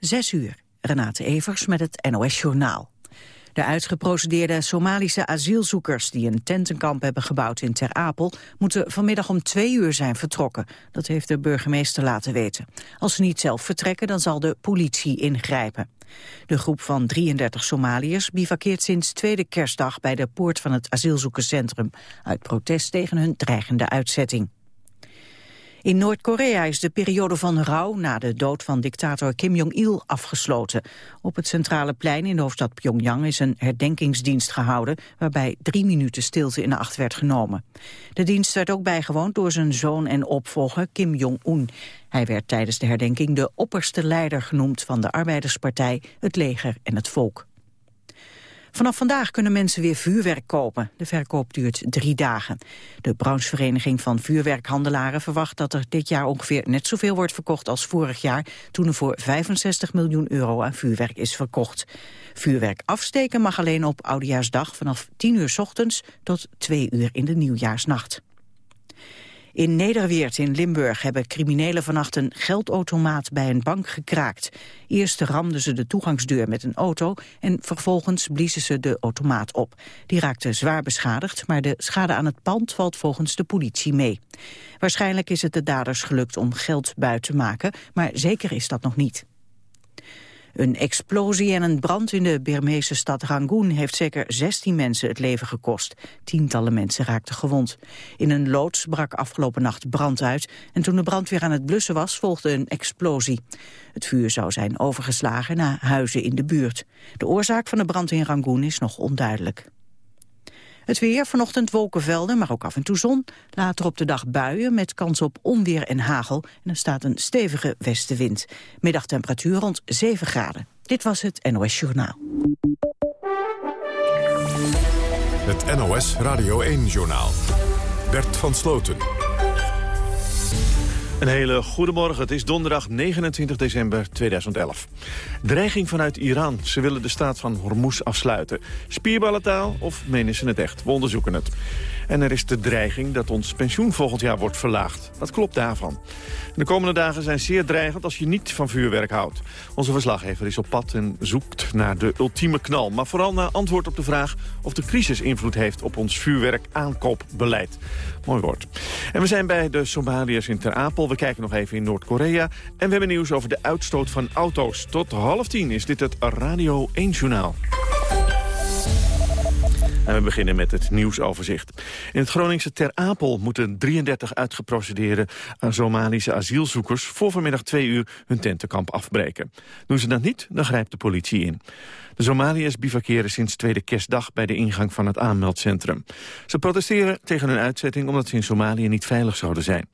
Zes uur. Renate Evers met het NOS Journaal. De uitgeprocedeerde Somalische asielzoekers die een tentenkamp hebben gebouwd in Ter Apel moeten vanmiddag om twee uur zijn vertrokken. Dat heeft de burgemeester laten weten. Als ze niet zelf vertrekken, dan zal de politie ingrijpen. De groep van 33 Somaliërs bivakkeert sinds tweede kerstdag bij de poort van het asielzoekerscentrum uit protest tegen hun dreigende uitzetting. In Noord-Korea is de periode van rouw na de dood van dictator Kim Jong-il afgesloten. Op het centrale plein in de hoofdstad Pyongyang is een herdenkingsdienst gehouden... waarbij drie minuten stilte in acht werd genomen. De dienst werd ook bijgewoond door zijn zoon en opvolger Kim Jong-un. Hij werd tijdens de herdenking de opperste leider genoemd van de Arbeiderspartij, het leger en het volk. Vanaf vandaag kunnen mensen weer vuurwerk kopen. De verkoop duurt drie dagen. De branchevereniging van vuurwerkhandelaren verwacht dat er dit jaar ongeveer net zoveel wordt verkocht als vorig jaar, toen er voor 65 miljoen euro aan vuurwerk is verkocht. Vuurwerk afsteken mag alleen op Oudejaarsdag vanaf 10 uur s ochtends tot 2 uur in de nieuwjaarsnacht. In Nederweert in Limburg hebben criminelen vannacht een geldautomaat bij een bank gekraakt. Eerst ramden ze de toegangsdeur met een auto en vervolgens bliezen ze de automaat op. Die raakte zwaar beschadigd, maar de schade aan het pand valt volgens de politie mee. Waarschijnlijk is het de daders gelukt om geld buiten te maken, maar zeker is dat nog niet. Een explosie en een brand in de Birmeese stad Rangoon heeft zeker 16 mensen het leven gekost. Tientallen mensen raakten gewond. In een loods brak afgelopen nacht brand uit en toen de brand weer aan het blussen was volgde een explosie. Het vuur zou zijn overgeslagen naar huizen in de buurt. De oorzaak van de brand in Rangoon is nog onduidelijk. Het weer, vanochtend wolkenvelden, maar ook af en toe zon. Later op de dag buien met kans op onweer en hagel. En er staat een stevige westenwind. Middagtemperatuur rond 7 graden. Dit was het NOS Journaal. Het NOS Radio 1-journaal. Bert van Sloten. Een hele goede morgen. Het is donderdag 29 december 2011. Dreiging vanuit Iran. Ze willen de staat van Hormuz afsluiten. Spierballentaal of menen ze het echt? We onderzoeken het. En er is de dreiging dat ons pensioen volgend jaar wordt verlaagd. Wat klopt daarvan? De komende dagen zijn zeer dreigend als je niet van vuurwerk houdt. Onze verslaggever is op pad en zoekt naar de ultieme knal. Maar vooral naar antwoord op de vraag of de crisis invloed heeft op ons vuurwerk-aankoopbeleid. Mooi woord. En we zijn bij de Somaliërs in Ter Apel. We kijken nog even in Noord-Korea. En we hebben nieuws over de uitstoot van auto's. Tot half tien is dit het Radio 1 Journaal. En we beginnen met het nieuwsoverzicht. In het Groningse Ter Apel moeten 33 uitgeprocedeerde Somalische asielzoekers voor vanmiddag twee uur hun tentenkamp afbreken. Doen ze dat niet, dan grijpt de politie in. De Somaliërs bivakeren sinds tweede kerstdag bij de ingang van het aanmeldcentrum. Ze protesteren tegen hun uitzetting omdat ze in Somalië niet veilig zouden zijn.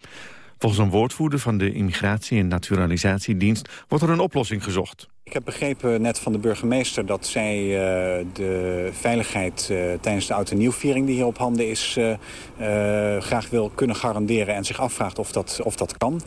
Volgens een woordvoerder van de Immigratie- en Naturalisatiedienst wordt er een oplossing gezocht. Ik heb begrepen net van de burgemeester dat zij uh, de veiligheid uh, tijdens de oud nieuwviering die hier op handen is uh, graag wil kunnen garanderen en zich afvraagt of dat, of dat kan.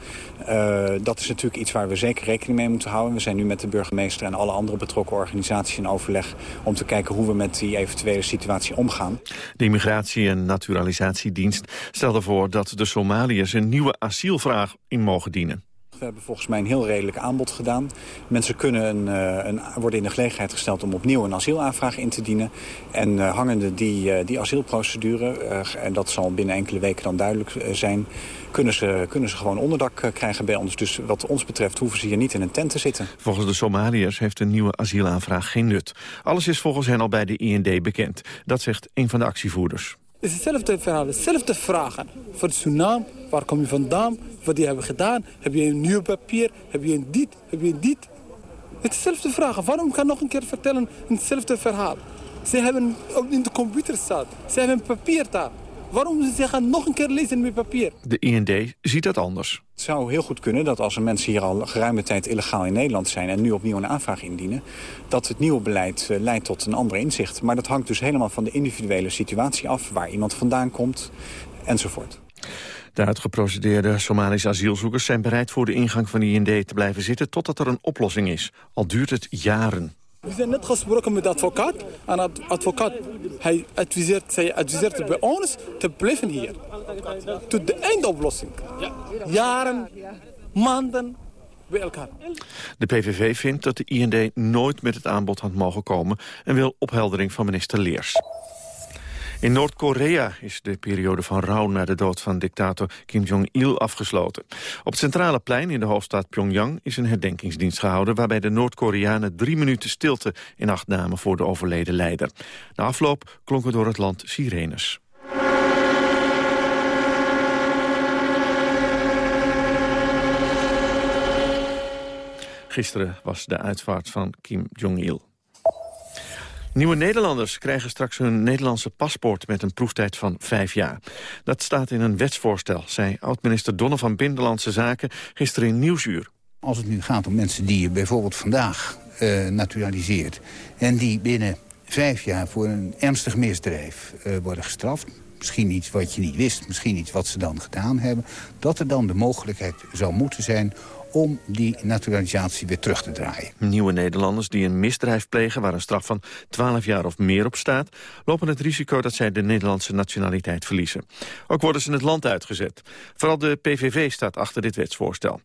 dat is natuurlijk iets waar we zeker rekening mee moeten houden. We zijn nu met de burgemeester en alle andere betrokken organisaties in overleg om te kijken hoe we met die eventuele situatie omgaan. De Immigratie- en Naturalisatiedienst stelde voor dat de Somaliërs een nieuwe asielvraag in mogen dienen. We hebben volgens mij een heel redelijk aanbod gedaan. Mensen kunnen een, eh, een, worden in de gelegenheid gesteld om opnieuw een asielaanvraag in te dienen. En uh, hangende die, uh, die asielprocedure, en dat zal binnen enkele weken dan duidelijk zijn... Kunnen ze, kunnen ze gewoon onderdak krijgen bij ons. Dus wat ons betreft hoeven ze hier niet in een tent te zitten. Volgens de Somaliërs heeft een nieuwe asielaanvraag geen nut. Alles is volgens hen al bij de IND bekend. Dat zegt een van de actievoerders. Het is hetzelfde verhaal, hetzelfde vragen. Voor Suriname, waar kom je vandaan, wat die hebben gedaan. Heb je een nieuw papier, heb je een dit, heb je een dit. Hetzelfde vragen. Waarom kan nog een keer vertellen hetzelfde verhaal? Ze hebben in de computer staat. Ze hebben papier daar. Waarom ze gaan nog een keer lezen met papier? De IND ziet dat anders. Het zou heel goed kunnen dat als er mensen hier al geruime tijd illegaal in Nederland zijn... en nu opnieuw een aanvraag indienen, dat het nieuwe beleid uh, leidt tot een ander inzicht. Maar dat hangt dus helemaal van de individuele situatie af... waar iemand vandaan komt enzovoort. De uitgeprocedeerde Somalische asielzoekers zijn bereid voor de ingang van de IND te blijven zitten totdat er een oplossing is. Al duurt het jaren. We zijn net gesproken met de advocaat. En de advocaat hij adviseert, zij adviseert bij ons te blijven hier. Tot de eindoplossing. Jaren, maanden, bij elkaar. De PVV vindt dat de IND nooit met het aanbod had mogen komen... en wil opheldering van minister Leers. In Noord-Korea is de periode van rouw na de dood van dictator Kim Jong-il afgesloten. Op het centrale plein in de hoofdstad Pyongyang is een herdenkingsdienst gehouden... waarbij de Noord-Koreanen drie minuten stilte in acht namen voor de overleden leider. Na afloop klonken door het land sirenes. Gisteren was de uitvaart van Kim Jong-il. Nieuwe Nederlanders krijgen straks hun Nederlandse paspoort met een proeftijd van vijf jaar. Dat staat in een wetsvoorstel, zei oud-minister Donner van Binnenlandse Zaken gisteren in Nieuwsuur. Als het nu gaat om mensen die je bijvoorbeeld vandaag uh, naturaliseert... en die binnen vijf jaar voor een ernstig misdrijf uh, worden gestraft... misschien iets wat je niet wist, misschien iets wat ze dan gedaan hebben... dat er dan de mogelijkheid zou moeten zijn om die naturalisatie weer terug te draaien. Nieuwe Nederlanders die een misdrijf plegen... waar een straf van 12 jaar of meer op staat... lopen het risico dat zij de Nederlandse nationaliteit verliezen. Ook worden ze het land uitgezet. Vooral de PVV staat achter dit wetsvoorstel.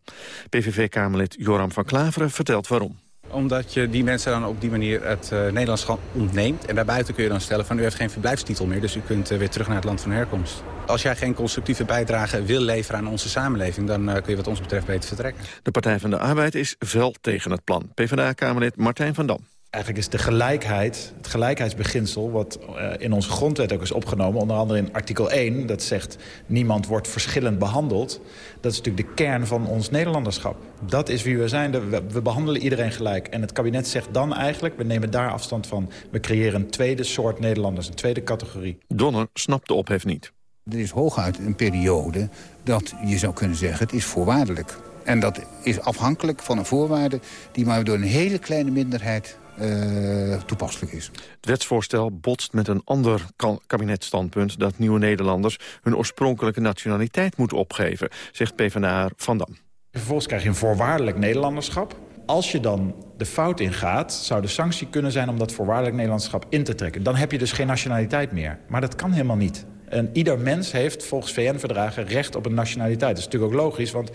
PVV-Kamerlid Joram van Klaveren vertelt waarom omdat je die mensen dan op die manier het uh, Nederlandschap ontneemt. En daarbuiten kun je dan stellen van u heeft geen verblijfstitel meer. Dus u kunt uh, weer terug naar het land van herkomst. Als jij geen constructieve bijdrage wil leveren aan onze samenleving... dan uh, kun je wat ons betreft beter vertrekken. De Partij van de Arbeid is fel tegen het plan. PvdA-Kamerlid Martijn van Dam. Eigenlijk is de gelijkheid, het gelijkheidsbeginsel... wat uh, in onze grondwet ook is opgenomen, onder andere in artikel 1... dat zegt niemand wordt verschillend behandeld. Dat is natuurlijk de kern van ons Nederlanderschap. Dat is wie we zijn. We, we behandelen iedereen gelijk. En het kabinet zegt dan eigenlijk, we nemen daar afstand van... we creëren een tweede soort Nederlanders, een tweede categorie. Donner snapt de ophef niet. Er is hooguit een periode dat je zou kunnen zeggen... het is voorwaardelijk. En dat is afhankelijk van een voorwaarde... die maar door een hele kleine minderheid uh, toepasselijk is. Het wetsvoorstel botst met een ander kabinetstandpunt... dat nieuwe Nederlanders hun oorspronkelijke nationaliteit moeten opgeven... zegt PvdA Van Dam. Vervolgens krijg je een voorwaardelijk Nederlanderschap. Als je dan de fout ingaat, zou de sanctie kunnen zijn... om dat voorwaardelijk Nederlanderschap in te trekken. Dan heb je dus geen nationaliteit meer. Maar dat kan helemaal niet. En ieder mens heeft volgens VN-verdragen recht op een nationaliteit. Dat is natuurlijk ook logisch, want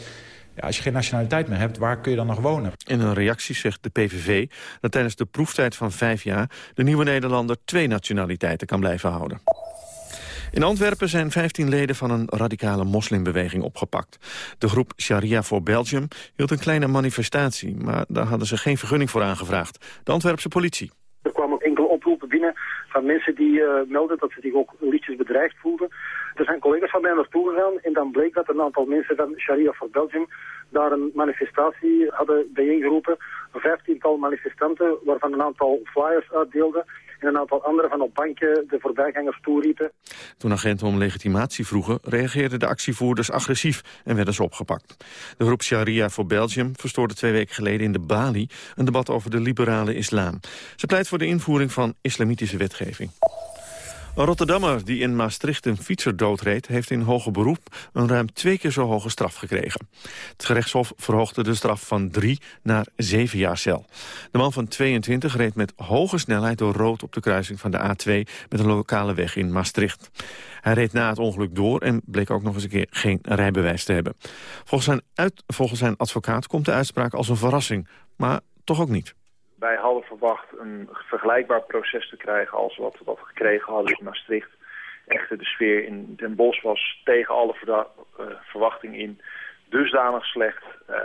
ja, als je geen nationaliteit meer hebt, waar kun je dan nog wonen? In een reactie zegt de PVV dat tijdens de proeftijd van vijf jaar... de nieuwe Nederlander twee nationaliteiten kan blijven houden. In Antwerpen zijn 15 leden van een radicale moslimbeweging opgepakt. De groep Sharia for Belgium hield een kleine manifestatie... maar daar hadden ze geen vergunning voor aangevraagd. De Antwerpse politie. Er kwamen enkele oproepen binnen van mensen die uh, melden dat ze zich ook lichtjes bedreigd voelden. Er zijn collega's van mij naartoe gegaan en dan bleek dat een aantal mensen van Sharia for Belgium daar een manifestatie hadden bijeengeroepen. Een vijftiental manifestanten waarvan een aantal flyers uitdeelden en een aantal anderen van op banken de voorbijgangers toeriepen. Toen agenten om legitimatie vroegen, reageerden de actievoerders agressief en werden ze opgepakt. De groep Sharia voor Belgium verstoorde twee weken geleden in de Bali een debat over de liberale islam. Ze pleit voor de invoering van islamitische wetgeving. Een Rotterdammer die in Maastricht een fietser doodreed... heeft in hoger beroep een ruim twee keer zo hoge straf gekregen. Het gerechtshof verhoogde de straf van drie naar zeven jaar cel. De man van 22 reed met hoge snelheid door rood op de kruising van de A2... met een lokale weg in Maastricht. Hij reed na het ongeluk door en bleek ook nog eens een keer geen rijbewijs te hebben. Volgens zijn, volgens zijn advocaat komt de uitspraak als een verrassing, maar toch ook niet. Wij hadden verwacht een vergelijkbaar proces te krijgen als wat we dat gekregen hadden in Maastricht. Echter, de sfeer in Den Bosch was tegen alle uh, verwachtingen in dusdanig slecht uh,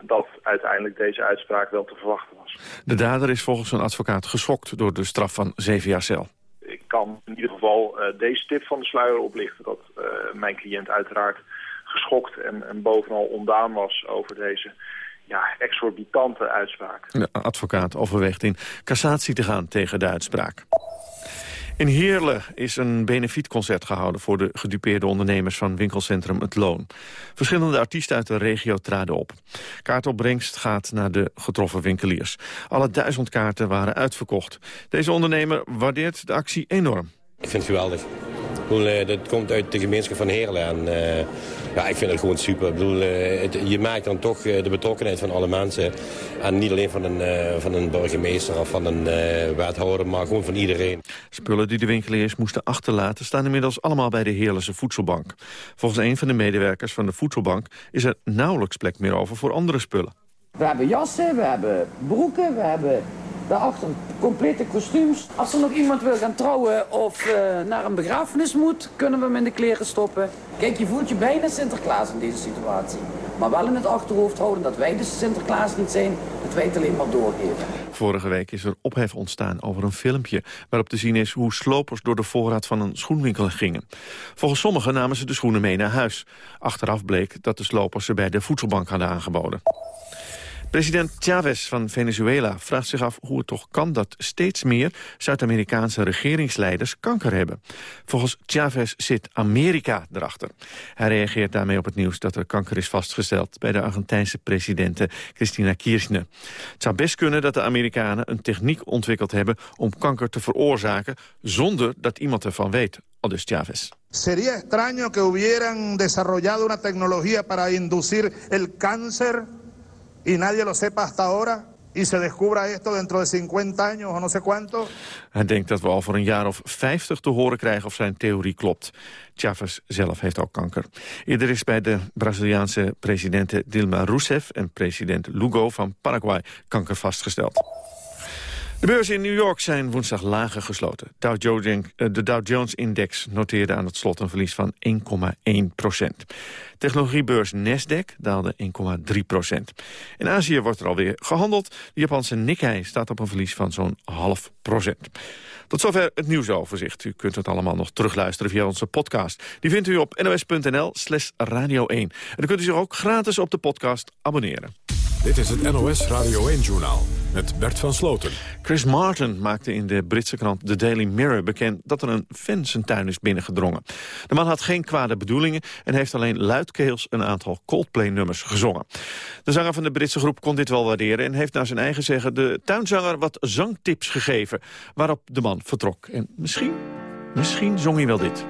dat uiteindelijk deze uitspraak wel te verwachten was. De dader is volgens een advocaat geschokt door de straf van zeven jaar cel. Ik kan in ieder geval uh, deze tip van de sluier oplichten dat mijn cliënt uiteraard geschokt en, en bovenal ondaan was over deze ja, exorbitante uitspraak. De advocaat overweegt in cassatie te gaan tegen de uitspraak. In Heerlen is een benefietconcert gehouden voor de gedupeerde ondernemers van winkelcentrum Het Loon. Verschillende artiesten uit de regio traden op. Kaartopbrengst gaat naar de getroffen winkeliers. Alle duizend kaarten waren uitverkocht. Deze ondernemer waardeert de actie enorm. Ik vind het geweldig. Ik dat komt uit de gemeenschap van Heerlen. En, uh, ja, ik vind het gewoon super. Ik bedoel, uh, het, je maakt dan toch uh, de betrokkenheid van alle mensen. En niet alleen van een, van een burgemeester of van een wethouder, maar gewoon van iedereen. Spullen die de winkeliers moesten achterlaten staan inmiddels allemaal bij de Heerlense Voedselbank. Volgens een van de medewerkers van de Voedselbank is er nauwelijks plek meer over voor andere spullen. We hebben jassen, we hebben broeken, we hebben daarachter complete kostuums. Als er nog iemand wil gaan trouwen of uh, naar een begrafenis moet, kunnen we hem in de kleren stoppen. Kijk, je voelt je bijna Sinterklaas in deze situatie. Maar wel in het achterhoofd houden dat wij de Sinterklaas niet zijn, dat wij het alleen maar doorgeven. Vorige week is er ophef ontstaan over een filmpje... waarop te zien is hoe slopers door de voorraad van een schoenwinkel gingen. Volgens sommigen namen ze de schoenen mee naar huis. Achteraf bleek dat de slopers ze bij de voedselbank hadden aangeboden. President Chavez van Venezuela vraagt zich af hoe het toch kan dat steeds meer Zuid-Amerikaanse regeringsleiders kanker hebben. Volgens Chavez zit Amerika erachter. Hij reageert daarmee op het nieuws dat er kanker is vastgesteld bij de Argentijnse presidente Cristina Kirchner. Het zou best kunnen dat de Amerikanen een techniek ontwikkeld hebben om kanker te veroorzaken zonder dat iemand ervan weet, aldus Chavez. Sería extraño que hubieran desarrollado una tecnología para inducir el cáncer y nadie lo sepa hasta ahora y se descubra esto dentro de 50 años o no sé cuánto. Hij denkt dat we al voor een jaar of 50 te horen krijgen of zijn theorie klopt. Chavez zelf heeft ook kanker. Eerder is bij de Braziliaanse presidenten Dilma Rousseff en president Lugo van Paraguay kanker vastgesteld. De beurzen in New York zijn woensdag lager gesloten. Eh, de Dow Jones-index noteerde aan het slot een verlies van 1,1 procent. Technologiebeurs Nasdaq daalde 1,3 procent. In Azië wordt er alweer gehandeld. De Japanse Nikkei staat op een verlies van zo'n half procent. Tot zover het nieuwsoverzicht. U kunt het allemaal nog terugluisteren via onze podcast. Die vindt u op nos.nl slash radio 1. En dan kunt u zich ook gratis op de podcast abonneren. Dit is het NOS Radio 1-journaal met Bert van Sloten. Chris Martin maakte in de Britse krant The Daily Mirror bekend... dat er een fan zijn tuin is binnengedrongen. De man had geen kwade bedoelingen... en heeft alleen luidkeels een aantal Coldplay-nummers gezongen. De zanger van de Britse groep kon dit wel waarderen... en heeft naar zijn eigen zeggen de tuinzanger wat zangtips gegeven... waarop de man vertrok. En misschien, misschien zong hij wel dit.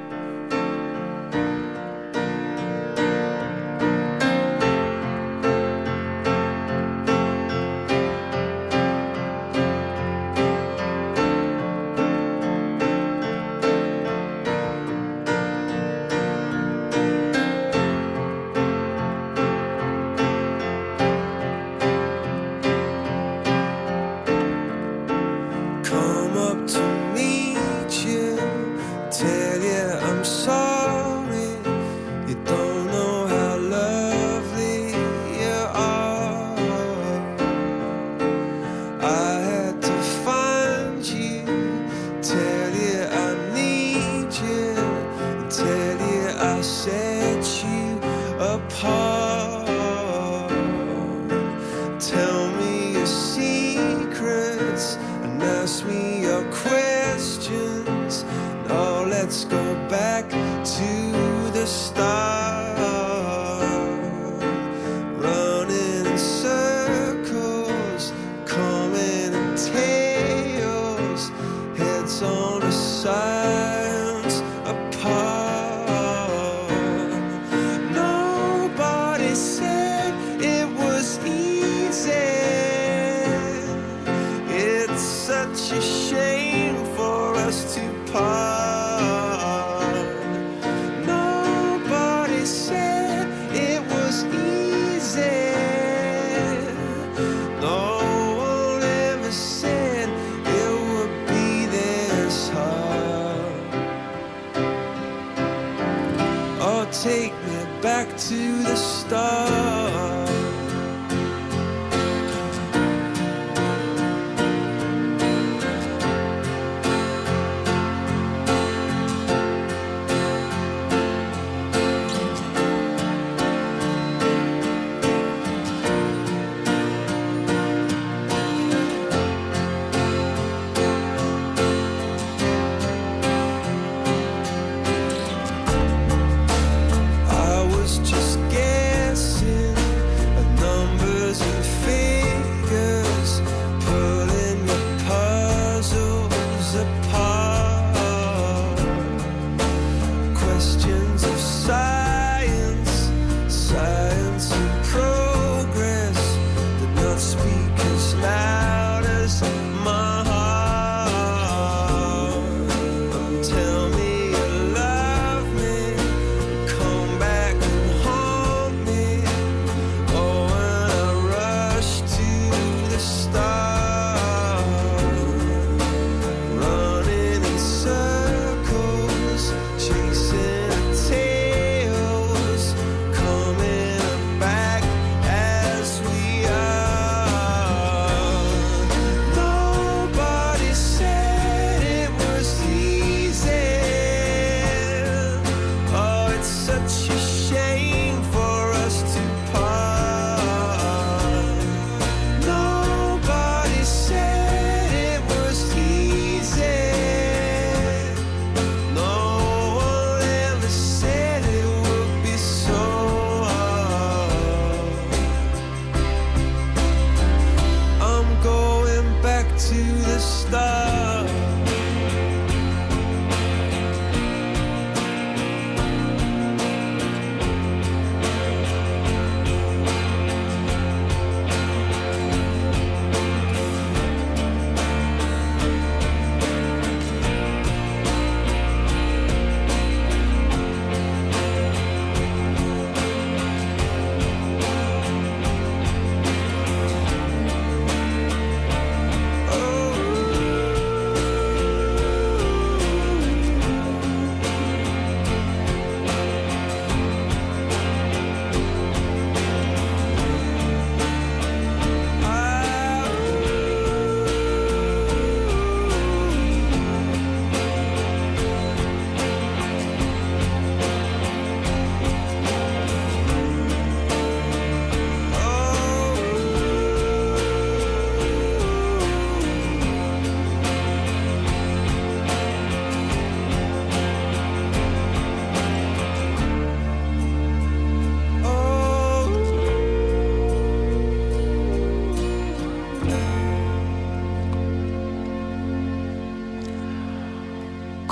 to the stars.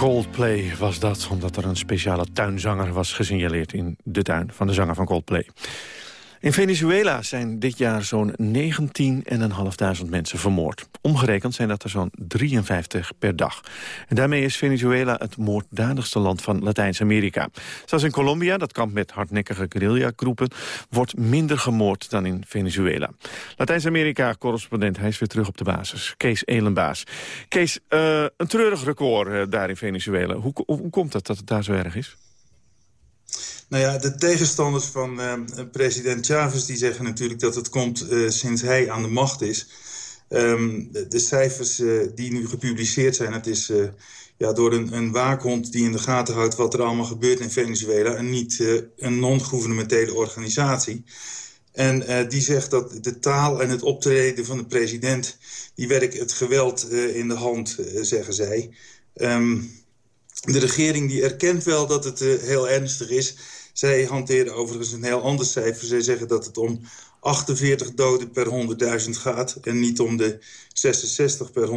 Coldplay was dat, omdat er een speciale tuinzanger was gesignaleerd in de tuin van de zanger van Coldplay. In Venezuela zijn dit jaar zo'n 19.500 mensen vermoord. Omgerekend zijn dat er zo'n 53 per dag. En daarmee is Venezuela het moorddadigste land van Latijns-Amerika. Zoals in Colombia, dat kamp met hardnekkige guerrilla-groepen... wordt minder gemoord dan in Venezuela. Latijns-Amerika-correspondent, hij is weer terug op de basis. Kees Elenbaas. Kees, uh, een treurig record uh, daar in Venezuela. Hoe, hoe komt het dat het daar zo erg is? Nou ja, de tegenstanders van uh, president Chavez die zeggen natuurlijk dat het komt uh, sinds hij aan de macht is. Um, de, cijfers uh, die nu gepubliceerd zijn, het is ja, door een, een, waakhond die in de gaten houdt wat er allemaal gebeurt in Venezuela en niet een non-governementele organisatie. En die zegt dat de taal en het optreden van de president, die werkt het geweld in de hand, zeggen zij. Um, de regering die erkent wel dat het uh, heel ernstig is. Zij hanteren overigens een heel ander cijfer. Zij zeggen dat het om 48 doden per 100.000 gaat... en niet om de 66 per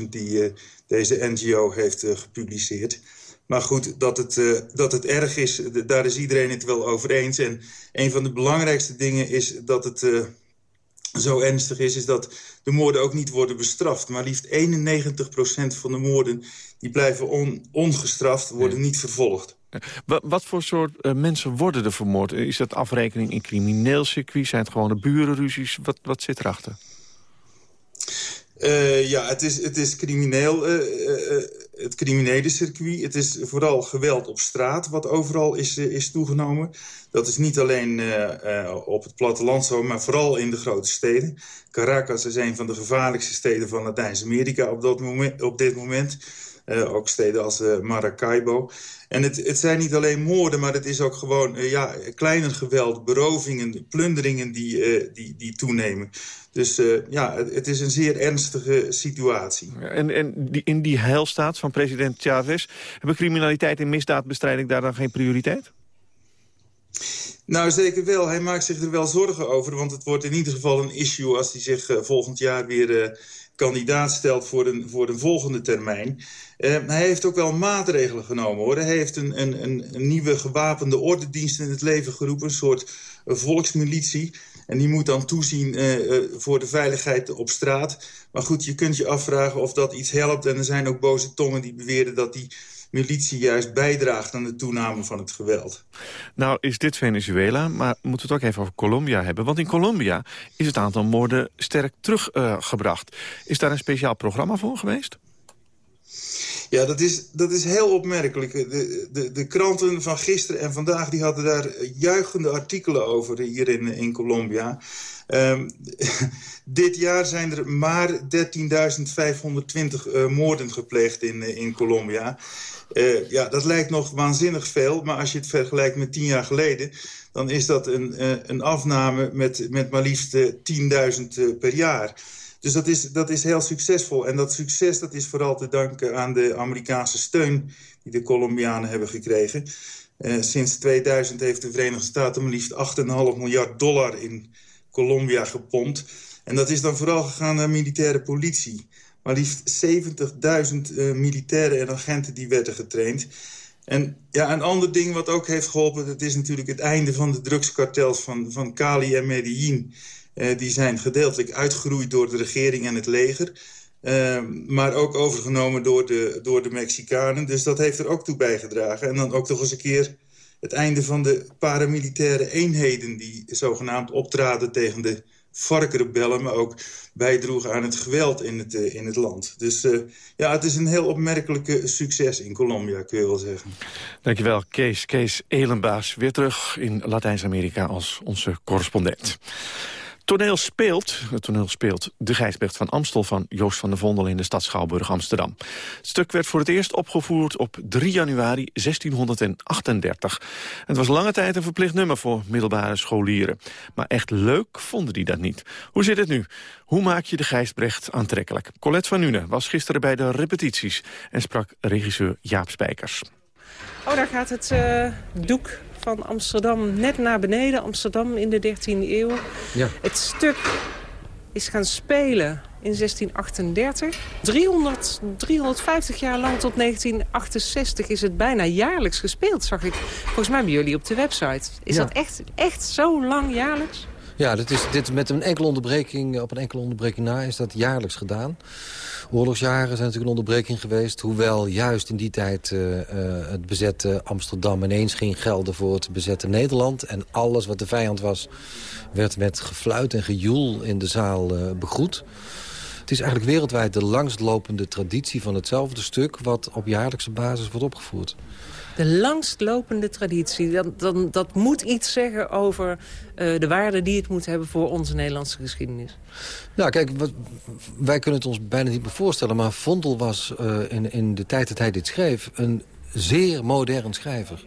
100.000 die uh, deze NGO heeft uh, gepubliceerd. Maar goed, dat het, uh, dat het erg is, daar is iedereen het wel over eens. En een van de belangrijkste dingen is dat het zo ernstig is... is dat de moorden ook niet worden bestraft. Maar liefst 91% van de moorden die blijven on, ongestraft, worden niet vervolgd. Wat voor soort uh, mensen worden er vermoord? Is dat afrekening in crimineel circuit? Zijn het gewone burenruzies? Wat, wat zit erachter? Uh, ja, het is, het is crimineel, uh, het criminele circuit. Het is vooral geweld op straat wat overal is, is toegenomen. Dat is niet alleen op het platteland zo, maar vooral in de grote steden. Caracas is een van de gevaarlijkste steden van Latijns-Amerika op, dat moment, op dit moment. Uh, ook steden als uh, Maracaibo. En het, het zijn niet alleen moorden, maar het is ook gewoon uh, ja, kleiner geweld, berovingen, plunderingen die, die, die toenemen. Dus ja, het, het, is een zeer ernstige situatie. En, en die, in die heilstaat van president Chavez... hebben criminaliteit en misdaadbestrijding daar dan geen prioriteit? Nou, zeker wel. Hij maakt zich er wel zorgen over. Want het wordt in ieder geval een issue als hij zich volgend jaar weer kandidaat stelt voor een, voor een volgende termijn. Uh, hij heeft ook wel maatregelen genomen. hoor. Hij heeft een, een, een, nieuwe gewapende ordendienst in het leven geroepen. Een soort volksmilitie. En die moet dan toezien uh, uh, voor de veiligheid op straat. Maar goed, je kunt je afvragen of dat iets helpt. En er zijn ook boze tongen die beweren dat die militie juist bijdraagt aan de toename van het geweld. Nou is dit Venezuela, maar moeten we het ook even over Colombia hebben. Want in Colombia is het aantal moorden sterk teruggebracht. Uh, is daar een speciaal programma voor geweest? Ja, dat is, dat is heel opmerkelijk. De, de, de kranten van gisteren en vandaag die hadden daar juichende artikelen over hier in, in Colombia. Um, dit jaar zijn er maar 13.520 uh, moorden gepleegd in, in Colombia. Uh, ja, dat lijkt nog waanzinnig veel, maar als je het vergelijkt met tien jaar geleden... dan is dat een, een afname met, met maar liefst 10.000 per jaar. Dus dat is, dat is heel succesvol. En dat succes dat is vooral te danken aan de Amerikaanse steun... die de Colombianen hebben gekregen. Sinds 2000 heeft de Verenigde Staten maar liefst 8,5 miljard dollar in Colombia gepompt. En dat is dan vooral gegaan naar militaire politie. Maar liefst 70.000 militairen en agenten die werden getraind. En ja, een ander ding wat ook heeft geholpen... dat is natuurlijk het einde van de drugskartels van, van Cali en Medellin. die zijn gedeeltelijk uitgeroeid door de regering en het leger... Uh, maar ook overgenomen door de, door de Mexicanen. Dus dat heeft er ook toe bijgedragen. En dan ook nog eens een keer het einde van de paramilitaire eenheden... die zogenaamd optraden tegen de varkrebellen... maar ook bijdroegen aan het geweld in het, uh, in het land. Dus uh, ja, het is een heel opmerkelijke succes in Colombia, kun je wel zeggen. Dankjewel, Kees. Kees Elenbaas, weer terug in Latijns-Amerika als onze correspondent toneel speelt, het toneel speelt De Gijsbrecht van Amstel van Joost van der Vondel in de stad Schouwburg Amsterdam. Het stuk werd voor het eerst opgevoerd op 3 januari 1638. Het was lange tijd een verplicht nummer voor middelbare scholieren. Maar echt leuk vonden die dat niet. Hoe zit het nu? Hoe maak je De Gijsbrecht aantrekkelijk? Colette van Nune was gisteren bij de repetities en sprak regisseur Jaap Spijkers. Oh, daar gaat het uh, doek van Amsterdam net naar beneden. Amsterdam in de 13e eeuw. Ja. Het stuk is gaan spelen in 1638. 300, 350 jaar lang tot 1968 is het bijna jaarlijks gespeeld, zag ik. Volgens mij hebben jullie op de website. Is dat echt, echt zo lang jaarlijks? Ja, dit is, dit met een enkele onderbreking, op een enkele onderbreking na is dat jaarlijks gedaan. Oorlogsjaren zijn natuurlijk een onderbreking geweest. Hoewel juist in die tijd uh, uh, het bezette Amsterdam ineens ging gelden voor het bezette Nederland. En alles wat de vijand was, werd met gefluit en gejoel in de zaal begroet. Het is eigenlijk wereldwijd de langstlopende traditie van hetzelfde stuk... wat op jaarlijkse basis wordt opgevoerd. De langstlopende traditie, dat, dat, dat moet iets zeggen over uh, de waarde die het moet hebben voor onze Nederlandse geschiedenis. Nou, kijk, wat, wij kunnen het ons bijna niet meer voorstellen... maar Vondel was uh, in, in de tijd dat hij dit schreef een zeer modern schrijver.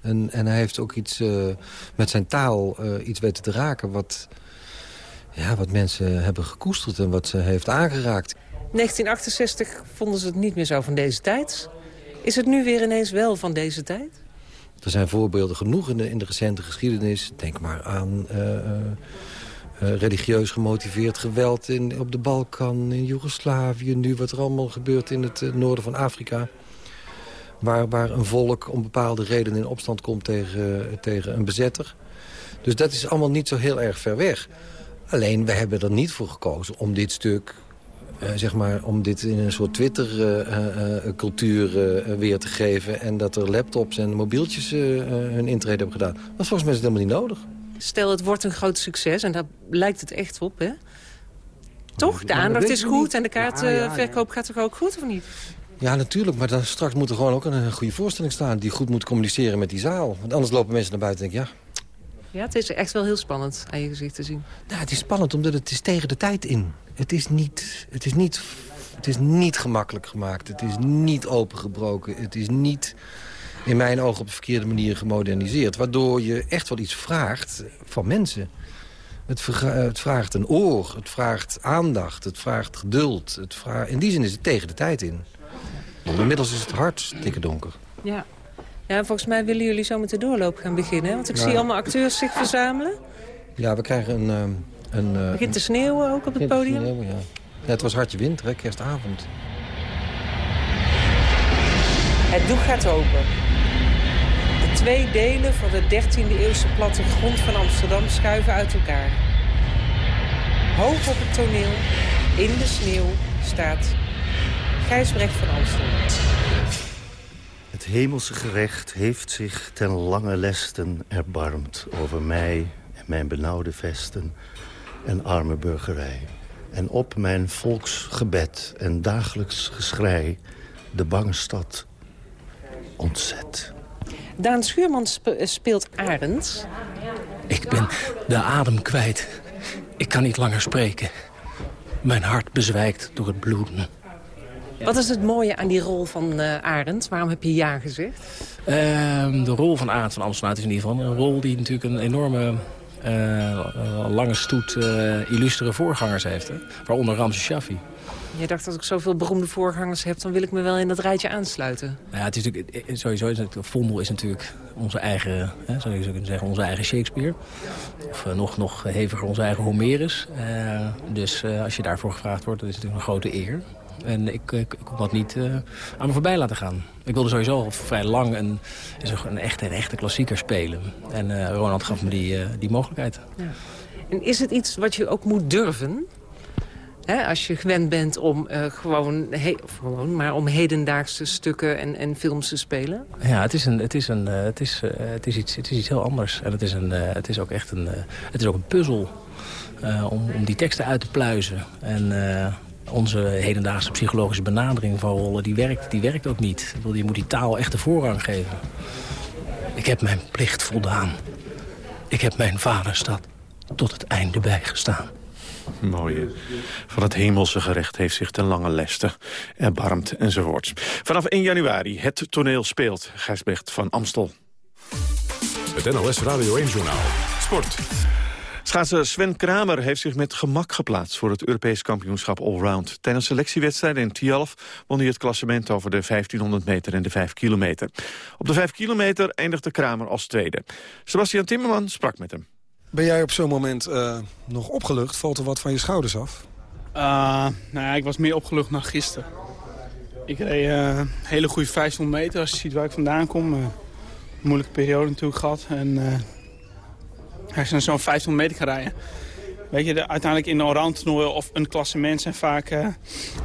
En, en hij heeft ook iets uh, met zijn taal iets weten te raken... Wat, ja, wat mensen hebben gekoesterd en wat ze heeft aangeraakt. 1968 vonden ze het niet meer zo van deze tijd. Is het nu weer ineens wel van deze tijd? Er zijn voorbeelden genoeg in de, in de recente geschiedenis. Denk maar aan uh, uh, religieus gemotiveerd geweld in, op de Balkan, in Joegoslavië. Nu wat er allemaal gebeurt in het noorden van Afrika. Waar, waar een volk om bepaalde redenen in opstand komt tegen, tegen een bezetter. Dus dat is allemaal niet zo heel erg ver weg. Alleen, we hebben er niet voor gekozen om dit stuk uh, zeg maar, om dit in een soort Twitter-cultuur uh, uh, weer te geven... en dat er laptops en mobieltjes hun intrede hebben gedaan. Dat volgens mij is het helemaal niet nodig. Stel, het wordt een groot succes en daar lijkt het echt op, hè? Toch? De aandacht is goed en de kaartverkoop gaat toch ook goed, of niet? Ja, natuurlijk, maar dan straks moet er gewoon ook een goede voorstelling staan... die goed moet communiceren met die zaal. Want anders lopen mensen naar buiten en denken... ja, ja, het is echt wel heel spannend aan je gezicht te zien. Nou, het is spannend omdat het is tegen de tijd in. Het is niet, het is niet, het is niet gemakkelijk gemaakt. Het is niet opengebroken. Het is niet in mijn ogen op de verkeerde manier gemoderniseerd. Waardoor je echt wel iets vraagt van mensen. Het, het vraagt een oor, het vraagt aandacht, het vraagt geduld. Het vraagt, in die zin is het tegen de tijd in. Inmiddels is het hartstikke donker. Ja. Ja, volgens mij willen jullie zo met de doorloop gaan beginnen. Want ik zie allemaal acteurs zich verzamelen. Ja, we krijgen een... Ehm, een uh, begint te sneeuwen ook op het podium? Sneeuwen, ja. ja. Het was hartje winter, kerstavond. Het doek gaat open. De twee delen van de 13e-eeuwse plattegrond van Amsterdam schuiven uit elkaar. Hoog op het toneel, in de sneeuw, staat Gijsbrecht van Amsterdam. Het hemelse gerecht heeft zich ten lange lesten erbarmd over mij en mijn benauwde vesten en arme burgerij. En op mijn volksgebed en dagelijks geschrei de bange stad ontzet. Daan Schuurman speelt Arend. Ik ben de adem kwijt. Ik kan niet langer spreken. Mijn hart bezwijkt door het bloeden. Wat is het mooie aan die rol van uh, Arend? Waarom heb je ja gezegd? Uh, de rol van Arend van Amsterdam is in ieder geval een rol die natuurlijk een enorme uh, lange stoet illustere voorgangers heeft. Hè? Waaronder Ramses Shaffi. Je dacht dat ik zoveel beroemde voorgangers heb, dan wil ik me wel in dat rijtje aansluiten. Nou ja, het is natuurlijk, sowieso is het, Vondel is natuurlijk onze eigen, hè, zou je kunnen zeggen, onze eigen Shakespeare. Of uh, nog, nog heviger onze eigen Homerus. Uh, dus uh, als je daarvoor gevraagd wordt, dat is natuurlijk een grote eer. En ik, ik, ik kon dat niet uh, aan me voorbij laten gaan. Ik wilde sowieso al vrij lang een, een, echte, een echte klassieker spelen. En uh, Ronald gaf me die, uh, die mogelijkheid. Ja. En is het iets wat je ook moet durven? Hè, als je gewend bent om uh, gewoon, he, gewoon, maar om hedendaagse stukken en, en films te spelen? Ja, het is, een, het, is een, het, is, het, is iets, het is iets heel anders. En het is, een, het is ook echt een, het is ook een puzzel om, om die teksten uit te pluizen. En onze hedendaagse psychologische benadering van rollen, die werkt, die werkt ook niet. Je moet die taal echt de voorrang geven. Ik heb mijn plicht voldaan. Ik heb mijn vaderstad tot het einde bijgestaan. Mooi. Van het hemelse gerecht heeft zich ten lange leste erbarmd enzovoorts. Vanaf 1 januari het toneel speelt. Gijsbrecht van Amstel. Het NOS Radio 1-journaal. Sport. Schaatser Sven Kramer heeft zich met gemak geplaatst voor het Europees kampioenschap Allround. Tijdens selectiewedstrijden in Tialf won hij het klassement over de 1500 meter en de 5 kilometer. Op de 5 kilometer eindigde Kramer als tweede. Sebastian Timmerman sprak met hem. Ben jij op zo'n moment uh, nog opgelucht? Valt er wat van je schouders af? Uh, nou ja, ik was meer opgelucht dan gisteren. Ik reed uh, een hele goede 500 meter als je ziet waar ik vandaan kom. een moeilijke periode natuurlijk gehad. En als je zo'n 500 meter kan rijden... Weet je, de, uiteindelijk in een oranje of een klassement zijn vaak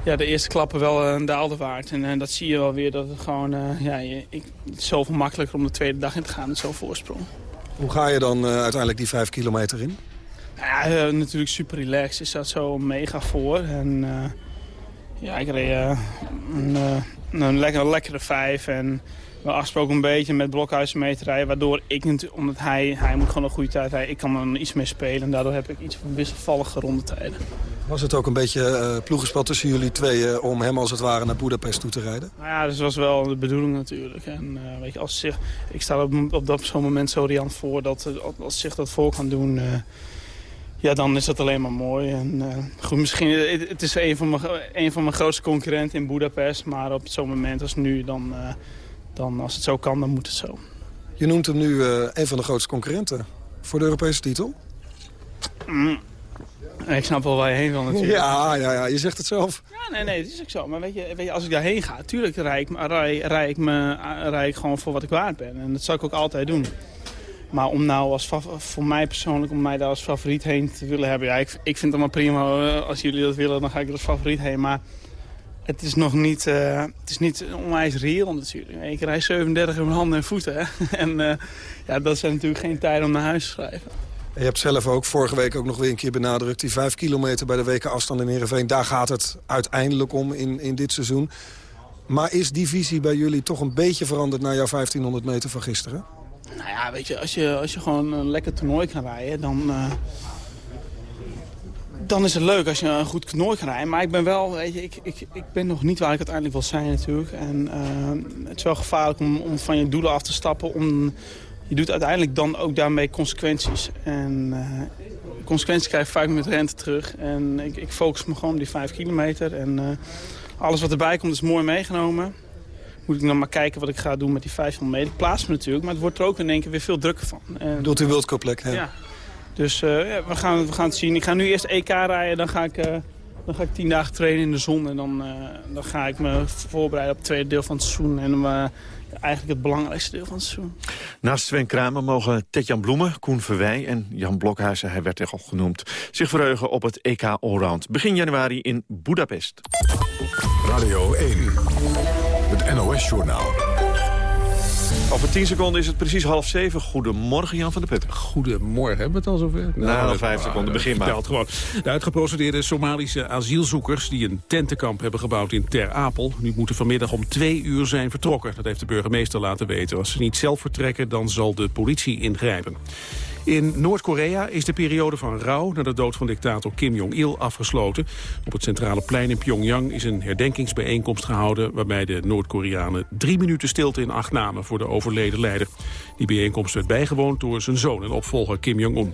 ja, de eerste klappen wel een daalde waard. En dat zie je wel weer dat het gewoon ja, je, ik, het is zoveel makkelijker om de tweede dag in te gaan met zo'n voorsprong. Hoe ga je dan uh, uiteindelijk die vijf kilometer in? Ja, uh, natuurlijk super relaxed. Is dat zo mega voor. En uh, ja, ik reed een, een, lekkere, lekkere vijf. En we afgesproken een beetje met Blokhuizen mee te rijden. Waardoor ik, omdat hij, hij moet gewoon een goede tijd rijden. Ik kan dan iets meer spelen. En daardoor heb ik iets van wisselvallige rondetijden. Was het ook een beetje uh, ploegenspel tussen jullie tweeën... om hem als het ware naar Budapest toe te rijden? Nou ja, dat was wel de bedoeling natuurlijk. En uh, weet je, als zich, ik sta op, op dat zo'n moment zo riant voor... dat als zich dat voor kan doen... Uh, ja, dan is dat alleen maar mooi. En, goed, misschien, het, het is een van, mijn, een van mijn grootste concurrenten in Budapest. Maar op zo'n moment als nu, dan, dan als het zo kan, dan moet het zo. Je noemt hem nu een van de grootste concurrenten voor de Europese titel. Mm. Ik snap wel waar je heen wil natuurlijk. Ja, ja, ja, je zegt het zelf. Ja, nee, nee, het is ook zo. Maar weet je, weet je als ik daarheen ga, tuurlijk rij ik, rij, rij, ik me, rij ik gewoon voor wat ik waard ben. En dat zou ik ook altijd doen. Maar om nou als voor mij persoonlijk, om mij daar als favoriet heen te willen hebben... Ja, ik, ik vind het allemaal prima. Als jullie dat willen, dan ga ik er als favoriet heen. Maar het is nog niet, uh, het is niet onwijs reëel natuurlijk. Ik rij 37 in mijn handen en voeten. Hè? en uh, ja, dat zijn natuurlijk geen tijden om naar huis te schrijven. Je hebt zelf ook vorige week ook nog weer een keer benadrukt... die vijf kilometer bij de weken afstand in Heerenveen. Daar gaat het uiteindelijk om in, in dit seizoen. Maar is die visie bij jullie toch een beetje veranderd... naar jouw 1500 meter van gisteren? Nou ja, weet je, als je, als je gewoon een lekker toernooi kan rijden... dan, uh, dan is het leuk als je een goed toernooi kan rijden. Maar ik ben wel, weet je, ik, ik, ik ben nog niet waar ik uiteindelijk wil zijn natuurlijk. En uh, het is wel gevaarlijk om, om van je doelen af te stappen... om je doet uiteindelijk dan ook daarmee consequenties. En uh, consequenties krijg je vaak met rente terug. En ik, ik focus me gewoon op die vijf kilometer. En uh, alles wat erbij komt is mooi meegenomen. Moet ik dan maar kijken wat ik ga doen met die 500 meter. Ik plaats me natuurlijk, maar het wordt er ook in één keer weer veel drukker van. En, Doet u World Cup plek? Ja. Dus uh, ja, we, gaan, we gaan het zien. Ik ga nu eerst EK rijden, dan ga ik... Dan ga ik tien dagen trainen in de zon en dan, uh, dan ga ik me voorbereiden op het tweede deel van het seizoen. En uh, eigenlijk het belangrijkste deel van het seizoen. Naast Sven Kramer mogen Tetjan Bloemen, Koen Verwij en Jan Blokhuizen, hij werd er al genoemd, zich verheugen op het EK Allround. Begin januari in Budapest. Radio 1, het NOS-journaal. Over 10 seconden is het precies half zeven. Goedemorgen, Jan van der Putten. Goedemorgen, hebben we het al zover? Nou, nou vijf seconden, begin maar. gewoon. De uitgeprocedeerde Somalische asielzoekers die een tentenkamp hebben gebouwd in Ter Apel... nu moeten vanmiddag om twee uur zijn vertrokken. Dat heeft de burgemeester laten weten. Als ze niet zelf vertrekken, dan zal de politie ingrijpen. In Noord-Korea is de periode van rouw na de dood van dictator Kim Jong-il afgesloten. Op het centrale plein in Pyongyang is een herdenkingsbijeenkomst gehouden... waarbij de Noord-Koreanen drie minuten stilte in acht namen voor de overleden leider. Die bijeenkomst werd bijgewoond door zijn zoon en opvolger Kim Jong-un.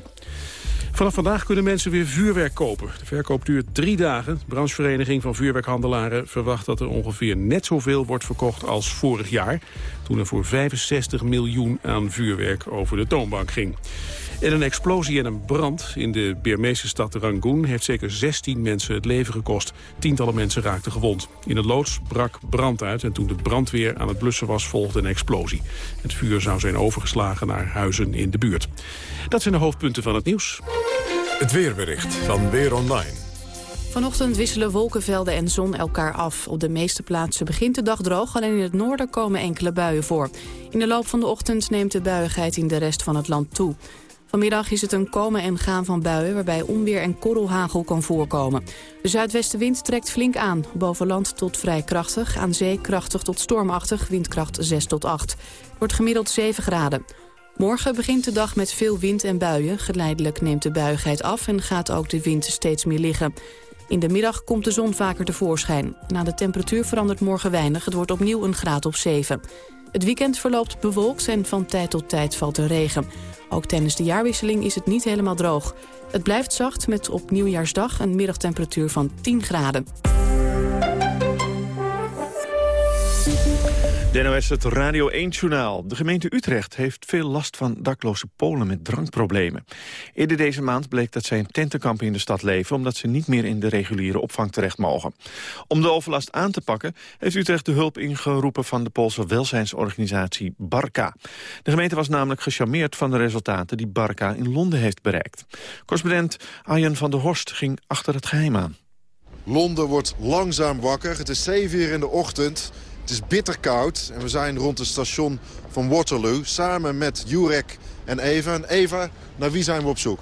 Vanaf vandaag kunnen mensen weer vuurwerk kopen. De verkoop duurt drie dagen. De branchevereniging van vuurwerkhandelaren verwacht dat er ongeveer net zoveel wordt verkocht als vorig jaar. Toen er voor 65 miljoen aan vuurwerk over de toonbank ging. En een explosie en een brand in de Birmeese stad Rangoon... heeft zeker 16 mensen het leven gekost. Tientallen mensen raakten gewond. In een loods brak brand uit en toen de brandweer aan het blussen was... volgde een explosie. Het vuur zou zijn overgeslagen naar huizen in de buurt. Dat zijn de hoofdpunten van het nieuws. Het weerbericht van Weer Online. Vanochtend wisselen wolkenvelden en zon elkaar af. Op de meeste plaatsen begint de dag droog, alleen in het noorden komen enkele buien voor. In de loop van de ochtend neemt de buiigheid in de rest van het land toe. Vanmiddag is het een komen en gaan van buien... waarbij onweer en korrelhagel kan voorkomen. De zuidwestenwind trekt flink aan. Boven land tot vrij krachtig, aan zee krachtig tot stormachtig... windkracht 6 tot 8. Het wordt gemiddeld 7 graden. Morgen begint de dag met veel wind en buien. Geleidelijk neemt de buigheid af en gaat ook de wind steeds meer liggen. In de middag komt de zon vaker tevoorschijn. Na de temperatuur verandert morgen weinig. Het wordt opnieuw een graad op 7. Het weekend verloopt bewolkt en van tijd tot tijd valt er regen. Ook tijdens de jaarwisseling is het niet helemaal droog. Het blijft zacht met op nieuwjaarsdag een middagtemperatuur van 10 graden. De NOS, het Radio 1-journaal. De gemeente Utrecht heeft veel last van dakloze Polen met drankproblemen. Eerder deze maand bleek dat zij in tentenkampen in de stad leven... omdat ze niet meer in de reguliere opvang terecht mogen. Om de overlast aan te pakken heeft Utrecht de hulp ingeroepen... van de Poolse welzijnsorganisatie Barca. De gemeente was namelijk gecharmeerd van de resultaten... die Barca in Londen heeft bereikt. Correspondent Arjen van der Horst ging achter het geheim aan. Londen wordt langzaam wakker. Het is 7 uur in de ochtend... Het is bitter koud en we zijn rond het station van Waterloo... samen met Jurek en Eva. En Eva, naar wie zijn we op zoek?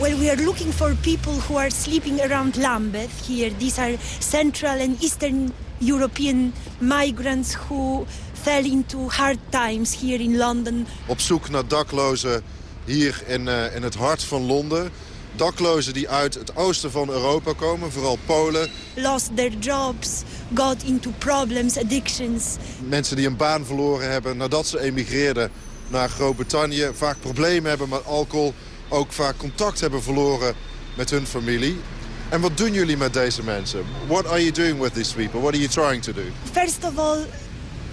Well, we are looking for people who are sleeping around Lambeth here. These are Central and Eastern European migrants who fell into hard times here in London. Op zoek naar daklozen hier in, uh, in het hart van Londen. Daklozen die uit het oosten van Europa komen, vooral Polen. Lost their jobs, got into problems, addictions. Mensen die een baan verloren hebben nadat ze emigreerden naar Groot-Brittannië. Vaak problemen hebben met alcohol, ook vaak contact hebben verloren met hun familie. En wat doen jullie met deze mensen? What are you doing with these people? What are you trying to do? First of all,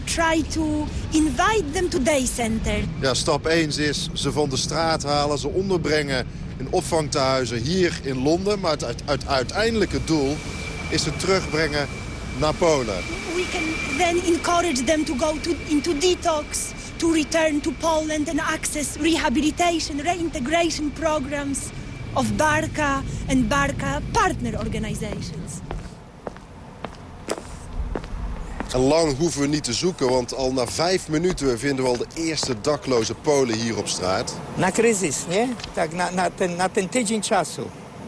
try to invite them to day center. Ja, stap 1 is ze van de straat halen, ze onderbrengen in opvangtehuizen hier in Londen. Maar het, het uiteindelijke doel is het terugbrengen naar Polen. We can then encourage them to go to, into detox, to return to Poland and access rehabilitation, reintegration programs of Barca and Barca partner organizations. En lang hoeven we niet te zoeken, want al na vijf minuten vinden we al de eerste dakloze Polen hier op straat. Na nie? Tak, na, na, ten, na ten tydzień czasu.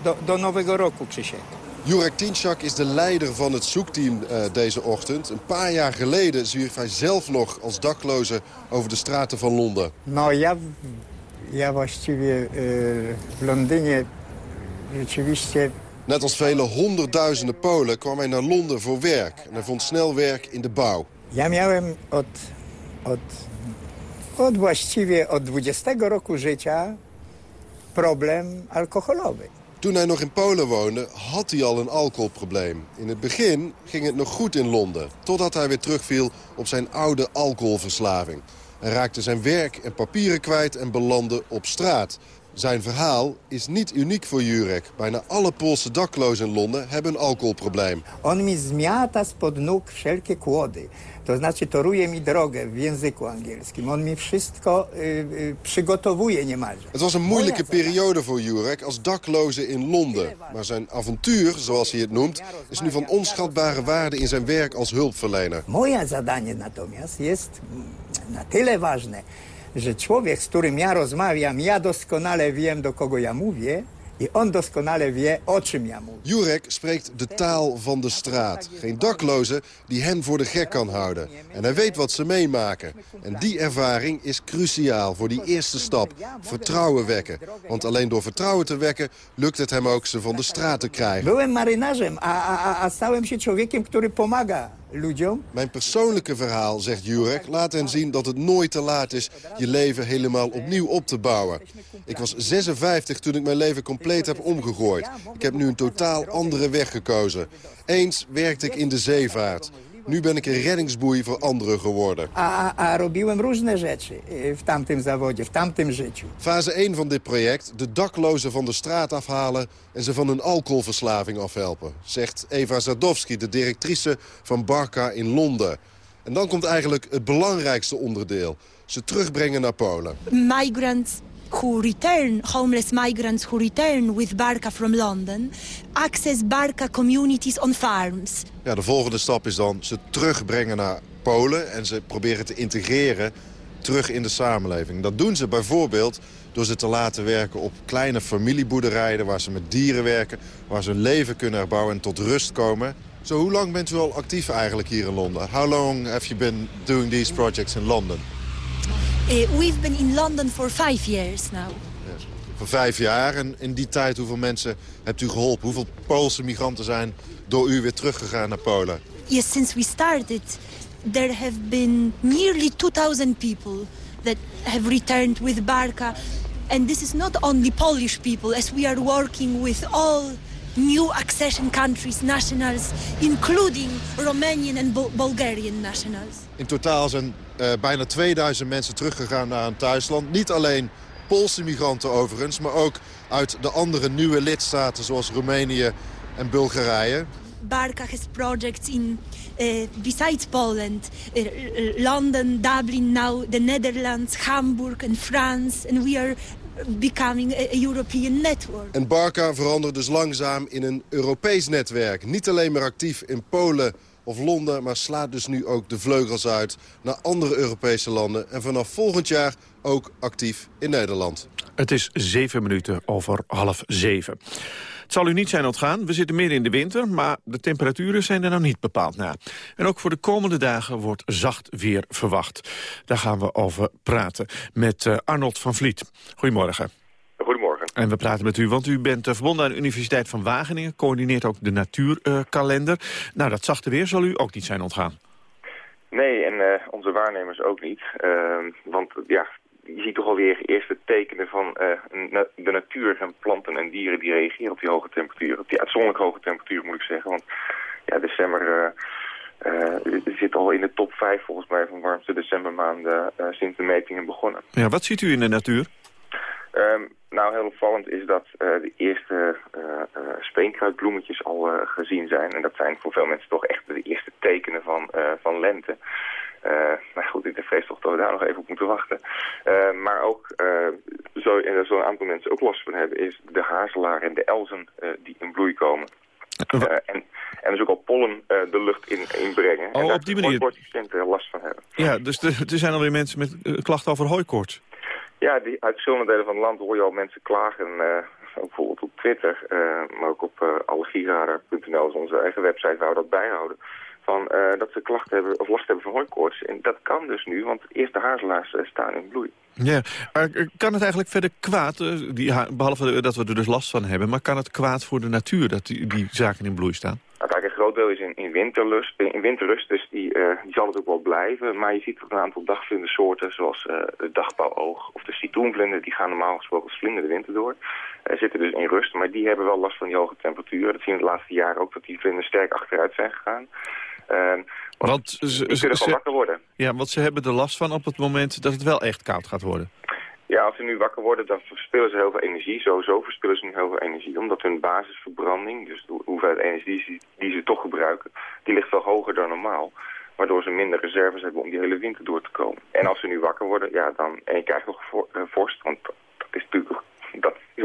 Do, do nowego roku, Krzysiek. Jurek Tinczak is de leider van het zoekteam uh, deze ochtend. Een paar jaar geleden zwierf hij zelf nog als dakloze over de straten van Londen. No, ja, ja właściwie w Londynie rzeczywiście Net als vele honderdduizenden Polen kwam hij naar Londen voor werk. En hij vond snel werk in de bouw. Ja miałem od, od, od właściwie od 20 roku życia problem alkoholowy. Toen hij nog in Polen woonde, had hij al een alcoholprobleem. In het begin ging het nog goed in Londen, totdat hij weer terugviel op zijn oude alcoholverslaving. Hij raakte zijn werk en papieren kwijt en belandde op straat. Zijn verhaal is niet uniek voor Jurek. Bijna alle Poolse daklozen in Londen hebben een alcoholprobleem. On mi zmiata spod nóg wszelkie kłody. To znaczy toruje mi drogę w języku angielskim. On mi wszystko y, y, przygotowuje niemalże. Het was een moeilijke periode voor Jurek als dakloze in Londen. Maar zijn avontuur, zoals hij het noemt, is nu van onschatbare waarde in zijn werk als hulpverlener. Moje zadanie natomiast jest na tyle ważne, że człowiek, z którym ja rozmawiam, ja doskonale wiem, do kogo ja mówię i on doskonale wie, o czym ja mówię. Jurek spreekt de taal van de straat. Geen dakloze die hen voor de gek kan houden. En hij weet wat ze meemaken. En die ervaring is cruciaal voor die eerste stap. Vertrouwen wekken. Want alleen door vertrouwen te wekken lukt het hem ook ze van de straat te krijgen. Byłem marynarzem, a, a, a stałem się człowiekiem, który pomaga Mijn persoonlijke verhaal, zegt Jurek, laat hen zien dat het nooit te laat is je leven helemaal opnieuw op te bouwen. Ik was 56 toen ik mijn leven compleet heb omgegooid. Ik heb nu een totaal andere weg gekozen. Eens werkte ik in de zeevaart. Nu ben ik een reddingsboei voor anderen geworden. A, a robiłem różne rzeczy w tamtym zawodzie, w tamtym życiu. Fase 1 van dit project, de daklozen van de straat afhalen... en ze van hun alcoholverslaving afhelpen, zegt Eva Zadowski, de directrice van Barca in Londen. En dan komt eigenlijk het belangrijkste onderdeel. Ze terugbrengen naar Polen. Migrants who return, homeless migrants who return with Barca from London, access Barca communities on farms. Ja, de volgende stap is dan ze terugbrengen naar Polen... en ze proberen te integreren terug in de samenleving. Dat doen ze bijvoorbeeld door ze te laten werken op kleine familieboerderijen... waar ze met dieren werken, waar ze hun leven kunnen herbouwen en tot rust komen. Zo, hoe lang bent u al actief eigenlijk hier in Londen? How long have you been doing these projects in London? Uh, we've been in London for five years now. Voor vijf jaar. En in die tijd, hoeveel mensen hebt u geholpen? Hoeveel Poolse migranten zijn door u weer teruggegaan naar Polen? Yes, since we started, there have been nearly 2,000 people that have returned with Barca. And this is not only Polish people, as we are working with all new accession countries, nationals, including Romanian and Bul- Bulgarian nationals. In totaal zijn uh, bijna 2000 mensen teruggegaan naar hun thuisland. Niet alleen Poolse migranten overigens, maar ook uit de andere nieuwe lidstaten zoals Roemenië en Bulgarije. Barca has projects in, uh, besides Poland, uh, London, Dublin now, the Netherlands, Hamburg and France. And we are becoming a, a European network. En Barca verandert dus langzaam in een Europees netwerk. Niet alleen maar actief in Polen of Londen, maar slaat dus nu ook de vleugels uit naar andere Europese landen. En vanaf volgend jaar ook actief in Nederland. Het is zeven minuten over half zeven. Het zal u niet zijn ontgaan, we zitten midden in de winter... maar de temperaturen zijn er nou niet bepaald na. En ook voor de komende dagen wordt zacht weer verwacht. Daar gaan we over praten met uh, Arnold van Vliet. Goedemorgen. En we praten met u, want u bent uh, verbonden aan de Universiteit van Wageningen... coördineert ook de natuurkalender. Uh, nou, dat zachte weer zal u ook niet zijn ontgaan. Nee, en uh, onze waarnemers ook niet. Uh, want ja, je ziet toch alweer eerste tekenen van uh, de natuur en planten en dieren die reageren op die hoge temperaturen. Op die uitzonderlijk hoge temperaturen moet ik zeggen. Want ja, december uh, zit al in de top 5 volgens mij van warmste decembermaanden sinds de metingen begonnen. Ja, wat ziet u in de natuur? Um, nou, heel opvallend is dat uh, de eerste uh, uh, speenkruidbloemetjes al gezien zijn. En dat zijn voor veel mensen toch echt de eerste tekenen van, van lente. maar goed, ik vrees toch dat we daar nog even op moeten wachten. maar ook, zo, en daar zullen een aantal mensen ook last van hebben, is de hazelaar en de elzen die in bloei komen. en, en dus ook al pollen de lucht in, inbrengen. Oh, en op die manier? last van hebben. Ja, dus er zijn alweer mensen met klachten over hooikoorts. Ja, die, uit verschillende delen van het land hoor je al mensen klagen. Uh, bijvoorbeeld op Twitter, uh, maar ook op uh, is onze eigen website waar we dat bijhouden. Van, dat ze klachten hebben of last hebben van hooikoorts. En dat kan dus nu, want eerste hazelaars staan in bloei. Ja, maar kan het eigenlijk verder kwaad, die, behalve dat we er dus last van hebben... maar kan het kwaad voor de natuur dat die, die zaken in bloei staan? Deel is in, in, winterlust, in winterrust, dus die, uh, die zal het ook wel blijven. Maar je ziet ook een aantal dagvlindersoorten, zoals uh, de dagbouwoog of de citroenvlinder. Die gaan normaal gesproken als vlinder de winter door. Uh, zitten dus in rust, maar die hebben wel last van die hoge temperaturen. Dat zien we de laatste jaren ook, dat die vlinders sterk achteruit zijn gegaan. want, want ze, kunnen gewoon wakker worden. Ja, want ze hebben er last van op het moment dat het wel echt koud gaat worden. Ja, als ze nu wakker worden, dan verspillen ze heel veel energie. Sowieso verspillen ze nu heel veel energie. Omdat hun basisverbranding, dus de hoeveelheid energie die ze toch gebruiken, die ligt veel hoger dan normaal. Waardoor ze minder reserves hebben om die hele winter door te komen. En als ze nu wakker worden, ja, dan, en je krijgt nog uh, vorst, want dat, is natuurlijk, dat is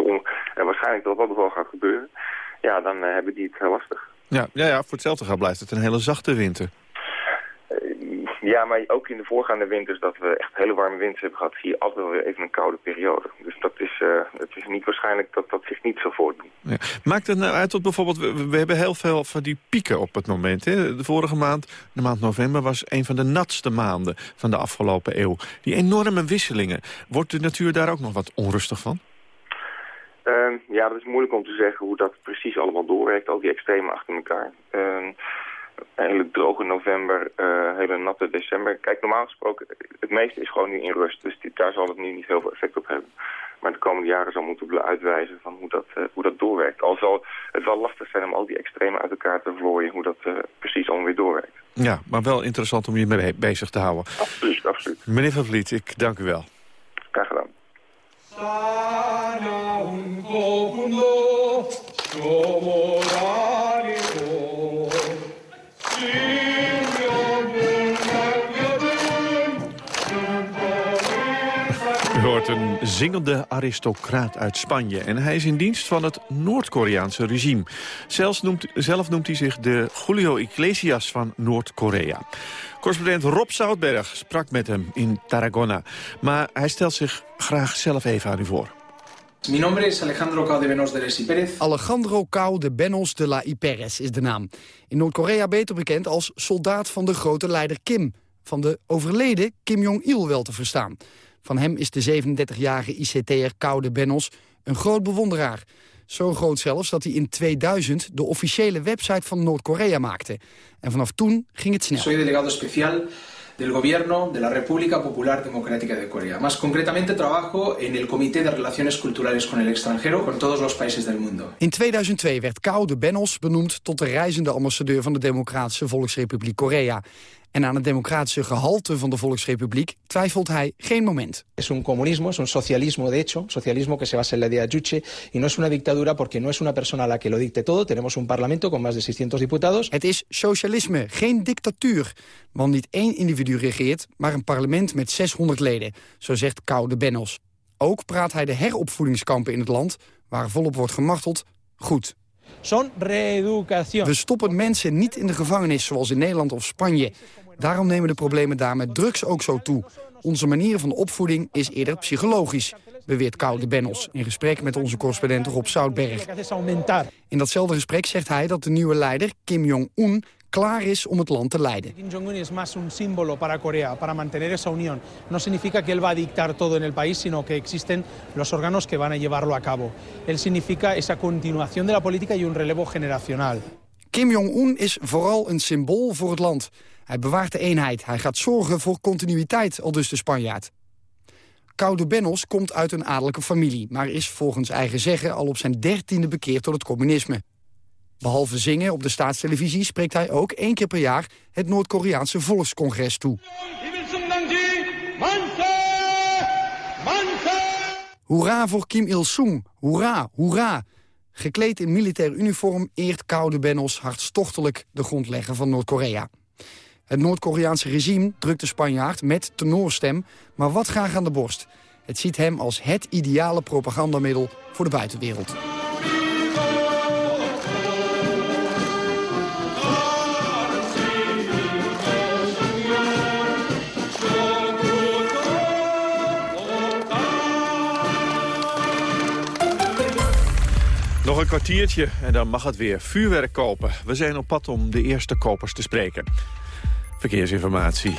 en waarschijnlijk dat dat nog wel gaat gebeuren. Ja, dan uh, hebben die het heel lastig. Ja, ja, ja, voor hetzelfde gaat blijft het een hele zachte winter. Ja, maar ook in de voorgaande winters dat we echt hele warme winters hebben gehad, zie je altijd wel weer even een koude periode. Dus dat is, uh, het is niet waarschijnlijk dat dat zich niet zal voordoen. Ja. Maakt het nou uit dat bijvoorbeeld, we, we, hebben heel veel van die pieken op het moment. Hè? De vorige maand, de maand november, was een van de natste maanden van de afgelopen eeuw. Die enorme wisselingen. Wordt de natuur daar ook nog wat onrustig van? Uh, ja, dat is moeilijk om te zeggen hoe dat precies allemaal doorwerkt, al die extremen achter elkaar. Uh, hele droge november, uh, hele natte december. Kijk, normaal gesproken, het meeste is gewoon nu in rust. Dus die, daar zal het nu niet heel veel effect op hebben. Maar de komende jaren zal moeten uitwijzen van hoe dat, uh, hoe dat doorwerkt. Al zal het wel lastig zijn om al die extremen uit elkaar te vlooien, hoe dat uh, precies allemaal weer doorwerkt. Ja, maar wel interessant om je mee bezig te houden. Absoluut, absoluut. Meneer Van Vliet, ik dank u wel. Graag gedaan. Hoort een zingende aristocraat uit Spanje. En hij is in dienst van het Noord-Koreaanse regime. Zelfs noemt, zelf noemt hij zich de Julio Iglesias van Noord-Korea. Correspondent Rob Zoutberg sprak met hem in Tarragona. Maar hij stelt zich graag zelf even aan u voor. Mi nombre es Alejandro Cao de Benos de la Iperez. Alejandro Cao de Benos de la Iperez is de naam. In Noord-Korea beter bekend als soldaat van de grote leider Kim. Van de overleden Kim Jong-il wel te verstaan. Van hem is de 37-jarige ICT'er Cao de Benos een groot bewonderaar. Zo groot zelfs dat hij in 2000 de officiële website van Noord-Korea maakte. En vanaf toen ging het snel. Soy delegado especial del gobierno de la República Popular Democrática de Corea. Más concretamente trabajo en el Comité de Relaciones Culturales con el extranjero con todos los países del mundo. In 2002 werd Cao de Benos benoemd tot de reizende ambassadeur van de Democratische Volksrepubliek Korea. En aan het democratische gehalte van de Volksrepubliek twijfelt hij geen moment. Es un comunismo, es un socialismo de hecho, socialismo que se basa en la idea Juche, y no es una dictadura porque no es una persona a la que lo dicte todo. Tenemos un parlamento con más de 600 diputados. Het is socialisme, geen dictatuur. Want niet één individu regeert, maar een parlement met 600 leden, zo zegt Kou de Bennos. Ook praat hij de heropvoedingskampen in het land, waar volop wordt gemarteld, goed. Reeducación. We stoppen mensen niet in de gevangenis zoals in Nederland of Spanje. Daarom nemen de problemen daar met drugs ook zo toe. Onze manier van opvoeding is eerder psychologisch, beweert Koude Bennos... in gesprek met onze correspondent Rob Zoutberg. In datzelfde gesprek zegt hij dat de nieuwe leider, Kim Jong-un klaar is om het land te leiden. Kim Jong-un es más un símbolo para Corea, para mantener esa unión. No significa que él va a dictar todo en el país, sino que existen los órganos que van a llevarlo a cabo. Él significa esa continuación de la política y un relevo generacional. Kim Jong-un is vooral een symbool voor het land. Hij bewaart de eenheid. Hij gaat zorgen voor continuïteit, al dus de Spanjaard. Koude Bennos komt uit een adellijke familie... maar is volgens eigen zeggen al op zijn dertiende bekeerd tot het communisme. Behalve zingen op de staatstelevisie spreekt hij ook één keer per jaar... het Noord-Koreaanse Volkscongres toe. Hoera voor Kim Il-sung. Hoera, hoera. Gekleed in militair uniform eert Koude Bennos hartstochtelijk de grondlegger van Noord-Korea. Het Noord-Koreaanse regime drukt de Spanjaard met tenorstem, maar wat graag aan de borst. Het ziet hem als het ideale propagandamiddel voor de buitenwereld. Nog een kwartiertje en dan mag het weer. Vuurwerk kopen. We zijn op pad om de eerste kopers te spreken. Verkeersinformatie.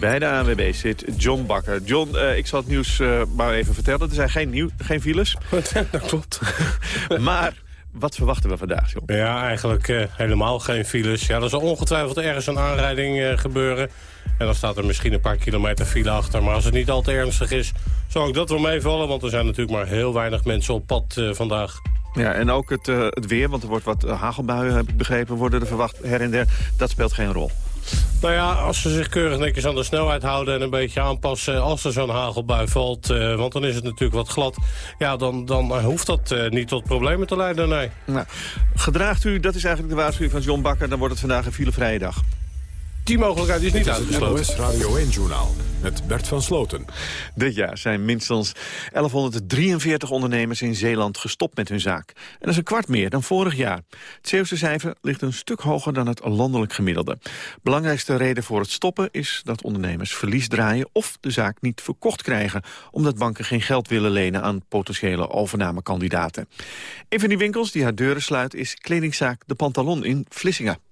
Bij de ANWB zit John Bakker. John, uh, ik zal het nieuws uh, maar even vertellen. Er zijn geen, nieuw, geen files. Dat klopt. maar wat verwachten we vandaag, John? Ja, eigenlijk uh, helemaal geen files. Ja, er zal ongetwijfeld ergens een aanrijding gebeuren. En dan staat er misschien een paar kilometer file achter. Maar als het niet al te ernstig is, zou ik dat wel meevallen. Want er zijn natuurlijk maar heel weinig mensen op pad vandaag. Ja, en ook het, uh, het weer, want er wordt wat hagelbuien, heb ik begrepen, worden er verwacht her en der. Dat speelt geen rol. Nou ja, als ze zich keurig netjes aan de snelheid houden en een beetje aanpassen als er zo'n hagelbui valt, uh, want dan is het natuurlijk wat glad, ja, dan, dan hoeft dat uh, niet tot problemen te leiden, nee. Nou, gedraagt u, dat is eigenlijk de waarschuwing van John Bakker, dan wordt het vandaag een filevrije dag. Die mogelijkheid is niet uitgesloten. Het NOS Radio 1-journaal met Bert van Sloten. Dit jaar zijn minstens 1143 ondernemers in Zeeland gestopt met hun zaak. En dat is een kwart meer dan vorig jaar. Het Zeeuwse cijfer ligt een stuk hoger dan het landelijk gemiddelde. Belangrijkste reden voor het stoppen is dat ondernemers verlies draaien... of de zaak niet verkocht krijgen... omdat banken geen geld willen lenen aan potentiële overnamekandidaten. Een van die winkels die haar deuren sluit is kledingzaak De Pantalon in Vlissingen.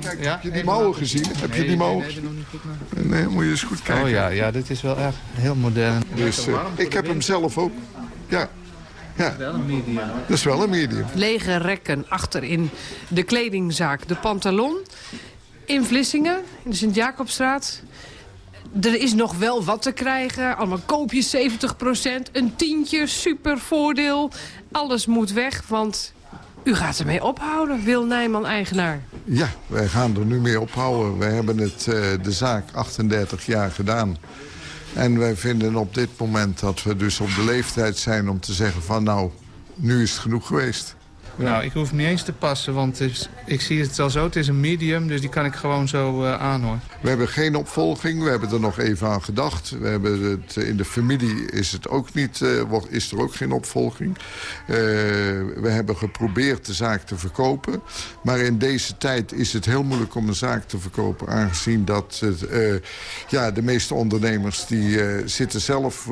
Kijk, heb je die mouwen gezien? Heb je die mouwen gezien? Nee, moet je eens goed kijken. Oh ja, ja dit is wel echt heel modern. Dus uh, ik heb hem zelf ook. Ja. Ja. Dat is wel een medium. Dat is wel een medium. Lege rekken achterin de kledingzaak, de pantalon. In Vlissingen, in de Sint-Jacobstraat. Er is nog wel wat te krijgen. Allemaal koopjes 70% een tientje, super voordeel. Alles moet weg, want u gaat ermee ophouden, Wil Nijman, eigenaar. Ja, wij gaan er nu mee ophouden. Wij hebben het, uh, de zaak 38 jaar gedaan. En wij vinden op dit moment dat we dus op de leeftijd zijn om te zeggen van nou, nu is het genoeg geweest. Nou, ik hoef niet eens te passen, want is, ik zie het al zo. Het is een medium, dus die kan ik gewoon zo uh, aan hoor. We hebben geen opvolging, we hebben er nog even aan gedacht. We hebben het, in de familie is, het ook niet, uh, is er ook geen opvolging. Uh, we hebben geprobeerd de zaak te verkopen. Maar in deze tijd is het heel moeilijk om een zaak te verkopen... aangezien dat het, ja, de meeste ondernemers die zitten zelf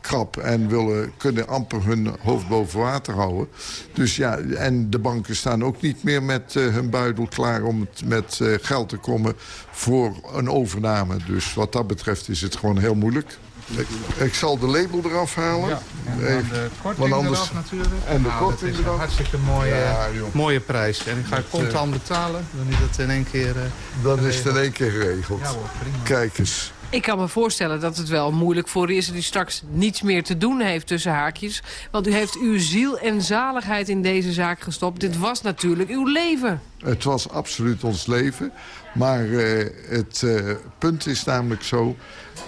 krap... en willen, kunnen amper hun hoofd boven water houden. Dus ja, en de banken staan ook niet meer met uh, hun buidel klaar om het met uh, geld te komen voor een overname. Dus wat dat betreft is het gewoon heel moeilijk. Ik, ik zal de label eraf halen. Ja, en de korting anders... eraf natuurlijk. En de nou, korting eraf. hartstikke mooie, ja, mooie prijs. En ik ga contant betalen. Dan is het in één keer uh, Dan is het in één keer geregeld. Ja, hoor, prima. Kijk eens. Ik kan me voorstellen dat het wel moeilijk voor u is... die straks niets meer te doen heeft tussen haakjes. Want u heeft uw ziel en zaligheid in deze zaak gestopt. Dit was natuurlijk uw leven. Het was absoluut ons leven. Maar uh, het uh, punt is namelijk zo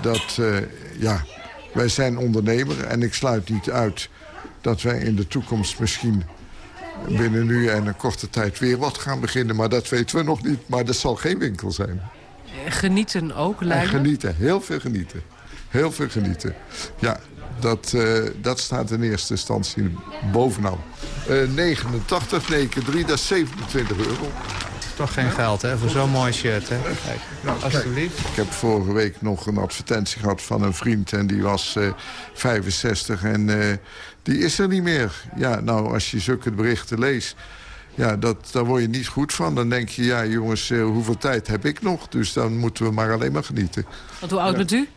dat... Uh, ja, wij zijn ondernemer en ik sluit niet uit... dat wij in de toekomst misschien binnen nu en een korte tijd weer wat gaan beginnen. Maar dat weten we nog niet. Maar dat zal geen winkel zijn. Genieten ook, lijkt Genieten, heel veel genieten. Heel veel genieten. Ja, dat, uh, dat staat in eerste instantie bovenaan. Uh, 89, nee, 3, dat is 27 euro. Toch geen geld, hè, voor zo'n mooi shirt, hè? Kijk, nou, alsjeblieft. Ik heb vorige week nog een advertentie gehad van een vriend... en die was uh, 65 en uh, die is er niet meer. Ja, nou, als je zulke berichten leest ja, dat, daar word je niet goed van. Dan denk je, ja jongens, eh, hoeveel tijd heb ik nog? Dus dan moeten we maar alleen maar genieten. Want hoe oud bent u?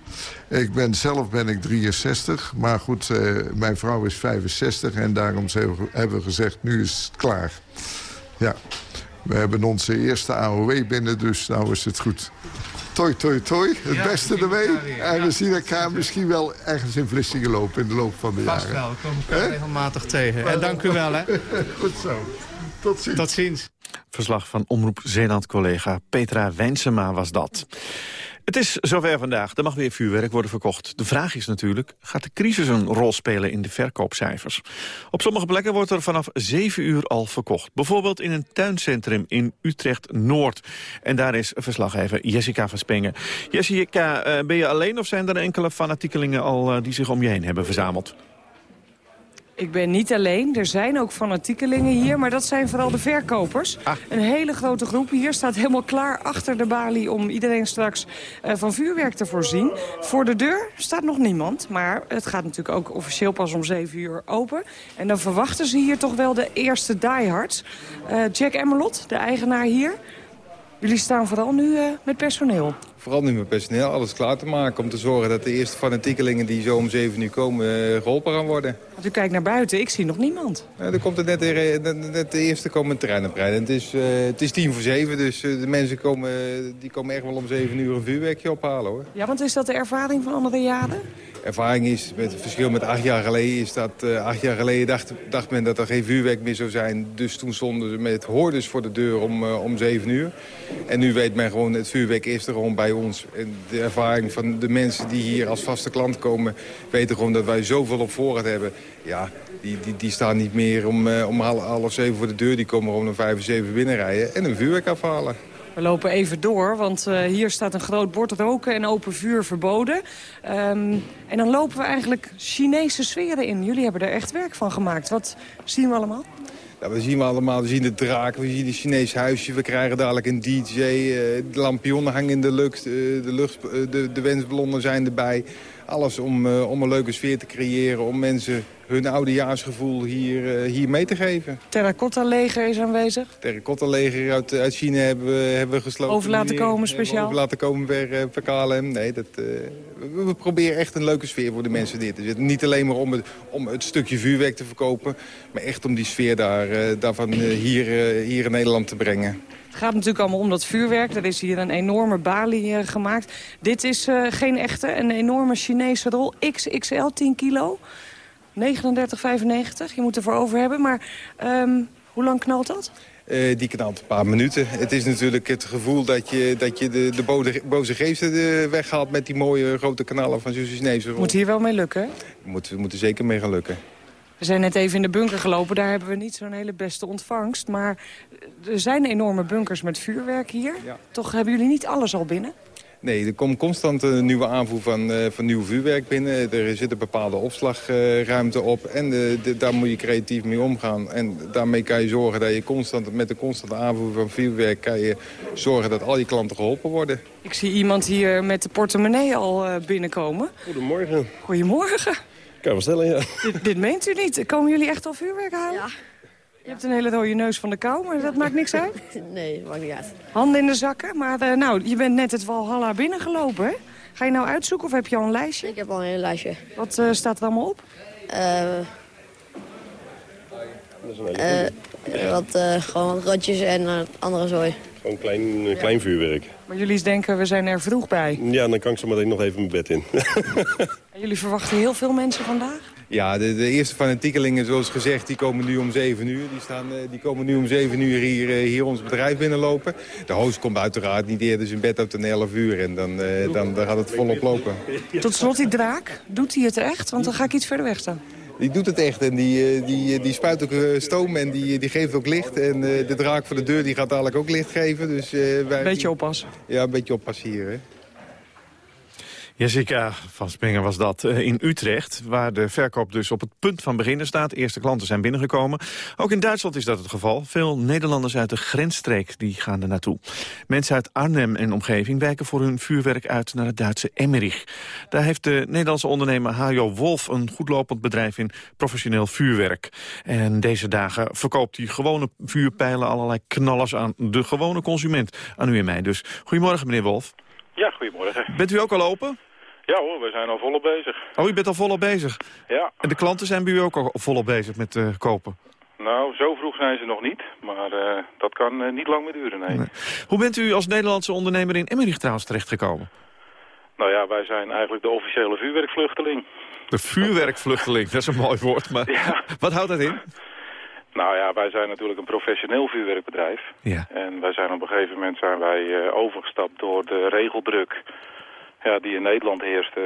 Ik ben, zelf ben ik 63. Maar goed, uh, mijn vrouw is 65. En daarom hebben we gezegd, nu is het klaar. Ja, we hebben onze eerste AOW binnen, dus nou is het goed. Toi, toi, toi. Het ja, beste ermee. En we zien elkaar misschien wel ergens in Vlissingen lopen in de loop van de Vast jaren. Vast wel, we komen elkaar regelmatig tegen. En dank u wel, hè. Goed zo. Tot ziens. Tot ziens. Verslag van Omroep Zeeland-collega Petra Wijnsema was dat. Het is zover vandaag. Er mag weer vuurwerk worden verkocht. De vraag is natuurlijk, gaat de crisis een rol spelen in de verkoopcijfers? Op sommige plekken wordt er vanaf 7 uur al verkocht. Bijvoorbeeld in een tuincentrum in Utrecht-Noord. En daar is verslaggever Jessica van Spengen. Jessica, eh, ben je alleen of zijn er enkele fanatiekelingen al eh, die zich om je heen hebben verzameld? Ik ben niet alleen. Er zijn ook fanatiekelingen hier, maar dat zijn vooral de verkopers. Ah. Een hele grote groep hier staat helemaal klaar achter de balie... om iedereen straks uh, van vuurwerk te voorzien. Voor de deur staat nog niemand, maar het gaat natuurlijk ook officieel pas om 7 uur open. En dan verwachten ze hier toch wel de eerste diehards. Uh, Jack Emmerlot, de eigenaar hier. Jullie staan vooral nu uh, met personeel vooral nu met personeel alles klaar te maken... om te zorgen dat de eerste fanatiekelingen die zo om 7 uur komen eh, geholpen gaan worden. Want u kijkt naar buiten, ik zie nog niemand. Ja, er komt er net, net de eerste komen terrein op rijden. Het is, uh, het is tien voor zeven, dus uh, de mensen komen, die komen echt wel om 7 uur een vuurwerkje ophalen. hoor. Ja, want is dat de ervaring van andere jaren? ervaring is, met het verschil met acht jaar geleden, is dat uh, acht jaar geleden dacht, dacht, men dat er geen vuurwerk meer zou zijn. Dus toen stonden ze met hoorders voor de deur om, om zeven uur. En nu weet men gewoon, het vuurwerk is er gewoon bij ons. De ervaring van de mensen die hier als vaste klant komen, weten gewoon dat wij zoveel op voorraad hebben. Ja, die, die, die staan niet meer om, uh, om half, zeven voor de deur. Die komen om vijf of zeven binnenrijden en een vuurwerk afhalen. We lopen even door, want uh, hier staat een groot bord roken en open vuur verboden. Um, en dan lopen we eigenlijk Chinese sferen in. Jullie hebben er echt werk van gemaakt. Wat zien we allemaal? Ja, we zien we allemaal, we zien de draak, we zien het Chinese huisje. We krijgen dadelijk een DJ, uh, de lampionnen hangen in de lucht, uh, de, lucht de, de wensballonnen zijn erbij. Alles om, uh, om een leuke sfeer te creëren, om mensen hun oudejaarsgevoel hier, uh, hier mee te geven. Terracotta-leger is aanwezig? Terracotta-leger uit, uit China hebben we, hebben we gesloten. Over laten komen speciaal? Over laten komen per, uh, per KLM. Nee, dat, uh, we, we, proberen echt een leuke sfeer voor de mensen te zetten. Niet alleen maar om het, om het stukje vuurwerk te verkopen... maar echt om die sfeer daar, daarvan hier, hier in Nederland te brengen. Het gaat natuurlijk allemaal om dat vuurwerk. Er is hier een enorme balie gemaakt. Dit is geen echte, een enorme Chinese rol. XXL, 10 kilo. 39,95. Je moet ervoor over hebben. Maar ehm, hoe lang knalt dat? Uh, die knalt een paar minuten. Het is natuurlijk het gevoel dat je, dat je de, de boze, boze geesten weghaalt... met die mooie grote kanalen van Suze Snees. Moet hier wel mee lukken? Moet, we moeten zeker mee gaan lukken. We zijn net even in de bunker gelopen. Daar hebben we niet zo'n hele beste ontvangst. Maar er zijn enorme bunkers met vuurwerk hier. Toch hebben jullie niet alles al binnen? Nee, er komt constant een nieuwe aanvoer van, uh, van nieuw vuurwerk binnen. Er zit een bepaalde opslagruimte op en de, de, daar moet je creatief mee omgaan. En daarmee kan je zorgen dat je constant, met de constante aanvoer van vuurwerk... kan je zorgen dat al je klanten geholpen worden. Ik zie iemand hier met de portemonnee al uh, binnenkomen. Goedemorgen. Goedemorgen. Kan je wel stellen, ja. Dit, dit meent u niet? Komen jullie echt al vuurwerk halen? Ja. Je hebt een hele rode neus van de kou, maar dat maakt niks uit? Nee, maakt niet uit. Handen in de zakken, maar uh, nou, je bent net het Walhalla binnengelopen, hè? Ga je nou uitzoeken of heb je al een lijstje? Ik heb al een lijstje. Wat uh, staat er allemaal op? Uh, wat, gewoon wat rotjes en andere zooi. Gewoon klein, klein vuurwerk. Maar jullie denken, we zijn er vroeg bij. Ja, dan kan ik zo meteen nog even mijn bed in. en jullie verwachten heel veel mensen vandaag? Ja, de, de, eerste fanatiekelingen, zoals gezegd, die komen nu om 7 uur. Die, staan, die komen nu om 7 uur hier, hier ons bedrijf binnenlopen. De host komt uiteraard niet eerder zijn bed op de 11 uur. En dan, dan, dan gaat het volop lopen. Tot slot die draak. Doet hij het echt? Want dan ga ik iets verder weg staan. Die doet het echt en die, die, die spuit ook stoom en die, die geeft ook licht. En de draak voor de deur die gaat dadelijk ook licht geven. Dus, wij... Beetje oppassen. Ja, een beetje oppassen hier. Hè. Jessica van Spengen was dat in Utrecht, waar de verkoop dus op het punt van beginnen staat. Eerste klanten zijn binnengekomen. Ook in Duitsland is dat het geval. Veel Nederlanders uit de grensstreek die gaan er naartoe. Mensen uit Arnhem en omgeving wijken voor hun vuurwerk uit naar het Duitse Emmerich. Daar heeft de Nederlandse ondernemer Hajo Wolf een goedlopend bedrijf in professioneel vuurwerk. En deze dagen verkoopt hij gewone vuurpijlen, allerlei knallers aan de gewone consument. Aan u en mij dus. Goedemorgen meneer Wolf. Ja, goedemorgen. Bent u ook al open? Ja hoor, we zijn al volop bezig. Oh, u bent al volop bezig? Ja. En de klanten zijn bij u ook al volop bezig met uh, kopen? Nou, zo vroeg zijn ze nog niet, maar uh, dat kan uh, niet lang meer duren, nee. nee. Hoe bent u als Nederlandse ondernemer in Emmerich trouwens terechtgekomen? Nou ja, wij zijn eigenlijk de officiële vuurwerkvluchteling. De vuurwerkvluchteling, dat is een mooi woord, maar ja. wat houdt dat in? Nou ja, wij zijn natuurlijk een professioneel vuurwerkbedrijf. Ja. En wij zijn op een gegeven moment zijn wij overgestapt door de regeldruk ja, die in Nederland heerst uh,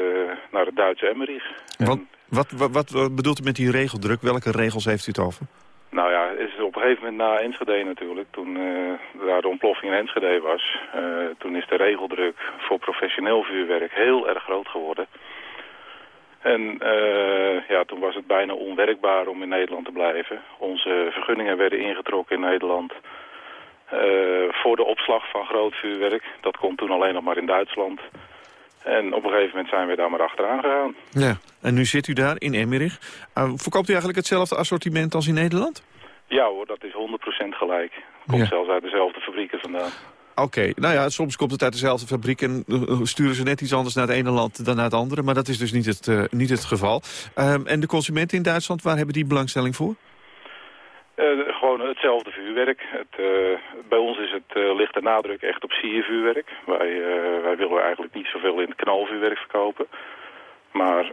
naar het Duitse Emmerich. Wat, wat, wat, wat, bedoelt u met die regeldruk? Welke regels heeft u het over? Nou ja, is op een gegeven moment na Enschede natuurlijk, toen uh, daar de ontploffing in Enschede was, uh, toen is de regeldruk voor professioneel vuurwerk heel erg groot geworden. En ja, toen was het bijna onwerkbaar om in Nederland te blijven. Onze vergunningen werden ingetrokken in Nederland. voor de opslag van groot vuurwerk. Dat kon toen alleen nog maar in Duitsland. En op een gegeven moment zijn we daar maar achteraan gegaan. Ja, en nu zit u daar in Emmerich. Uh, verkoopt u eigenlijk hetzelfde assortiment als in Nederland? Ja hoor, dat is 100% gelijk. Komt ja. zelfs uit dezelfde fabrieken vandaan. Oké, okay. nou ja, soms komt het uit dezelfde fabriek en sturen ze net iets anders naar het ene land dan naar het andere. Maar dat is dus niet het, uh, niet het geval. Um, en de consumenten in Duitsland, waar hebben die belangstelling voor? Uh, gewoon hetzelfde vuurwerk. Het, uh, bij ons is het, uh, ligt de nadruk echt op siervuurwerk. Wij, wij willen eigenlijk niet zoveel in knalvuurwerk verkopen. Maar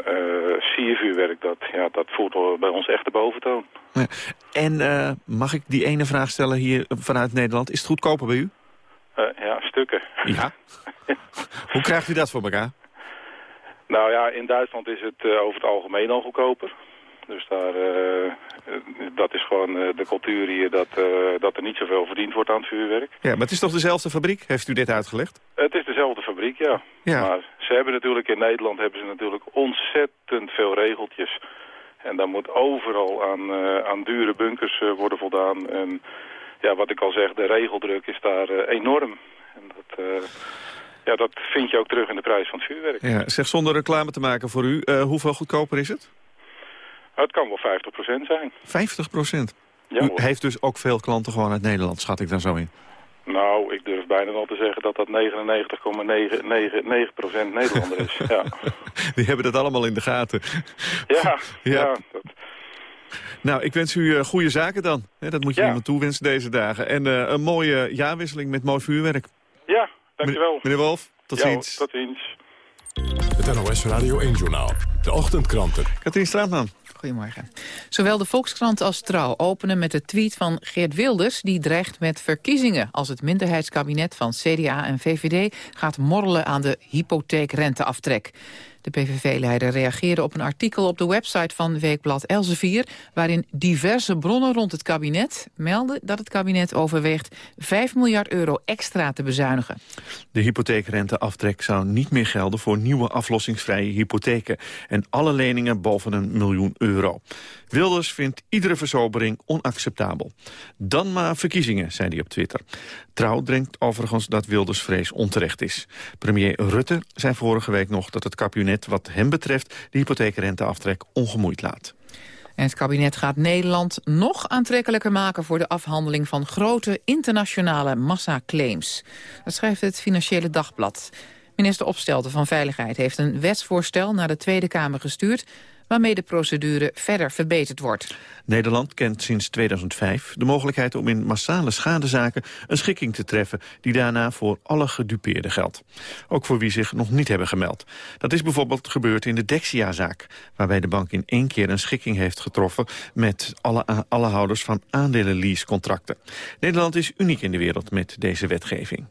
siervuurwerk, dat, ja, dat voert bij ons echt de boventoon. Ja. En mag ik die ene vraag stellen hier vanuit Nederland? Is het goedkoper bij u? ja, stukken. Ja? Hoe krijgt u dat voor elkaar? Nou ja, in Duitsland is het over het algemeen al goedkoper. Dus daar, uh, dat is gewoon uh, de cultuur hier dat, uh, dat er niet zoveel verdiend wordt aan het vuurwerk. Ja, maar het is toch dezelfde fabriek? Heeft u dit uitgelegd? Het is dezelfde fabriek, ja. ja. Maar ze hebben natuurlijk in Nederland hebben ze natuurlijk ontzettend veel regeltjes. En daar moet overal aan, aan dure bunkers worden voldaan. En ja, wat ik al zeg, de regeldruk is daar enorm. En dat... ja, dat vind je ook terug in de prijs van het vuurwerk. Ja, zeg zonder reclame te maken voor u, hoeveel goedkoper is het? Het kan wel 50% zijn. 50%? Ja, U heeft dus ook veel klanten gewoon uit Nederland, schat ik daar zo in? Nou, ik durf bijna wel te zeggen dat dat 99,99% Nederlander is. ja. Die hebben dat allemaal in de gaten. Ja, ja. ja dat... Nou, ik wens u uh, goede zaken dan. dat moet je Ja. iemand toewensen deze dagen. En eh, een mooie jaarwisseling met mooi vuurwerk. Ja, dankjewel. Meneer Wolf, tot Ja, ziens. tot ziens. Het NOS Radio 1-journaal. De ochtendkranten. Katrien Straatman. Goedemorgen. Zowel de Volkskrant als Trouw openen met de tweet van Geert Wilders... die dreigt met verkiezingen als het minderheidskabinet van CDA en VVD... gaat morrelen aan de hypotheekrenteaftrek. De PVV-leider reageerde op een artikel op de website van Weekblad Elsevier... waarin diverse bronnen rond het kabinet melden dat het kabinet overweegt... 5 miljard euro extra te bezuinigen. De hypotheekrenteaftrek zou niet meer gelden voor nieuwe aflossingsvrije hypotheken en alle leningen boven een miljoen euro. Wilders vindt iedere verzobering onacceptabel. Dan maar verkiezingen, zei hij op Twitter. Trouw denkt overigens dat Wilders vrees onterecht is. Premier Rutte zei vorige week nog dat het kabinet wat hem betreft de hypotheekrenteaftrek ongemoeid laat. En het kabinet gaat Nederland nog aantrekkelijker maken... voor de afhandeling van grote internationale massaclaims. Dat schrijft het Financiële Dagblad. Minister Opstelten van Veiligheid heeft een wetsvoorstel... naar de Tweede Kamer gestuurd waarmee de procedure verder verbeterd wordt. Nederland kent sinds 2005 de mogelijkheid om in massale schadezaken een schikking te treffen die daarna voor alle gedupeerden geldt. Ook voor wie zich nog niet hebben gemeld. Dat is bijvoorbeeld gebeurd in de Dexia-zaak, waarbij de bank in één keer een schikking heeft getroffen met alle, alle houders van aandelenleasecontracten. Nederland is uniek in de wereld met deze wetgeving.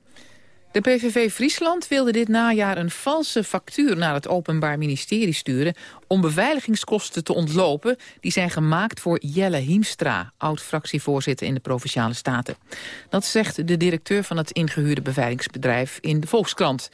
De PVV Friesland wilde dit najaar een valse factuur naar het Openbaar Ministerie sturen om beveiligingskosten te ontlopen die zijn gemaakt voor Jelle Hiemstra, oud-fractievoorzitter in de Provinciale Staten. Dat zegt de directeur van het ingehuurde beveiligingsbedrijf in de Volkskrant.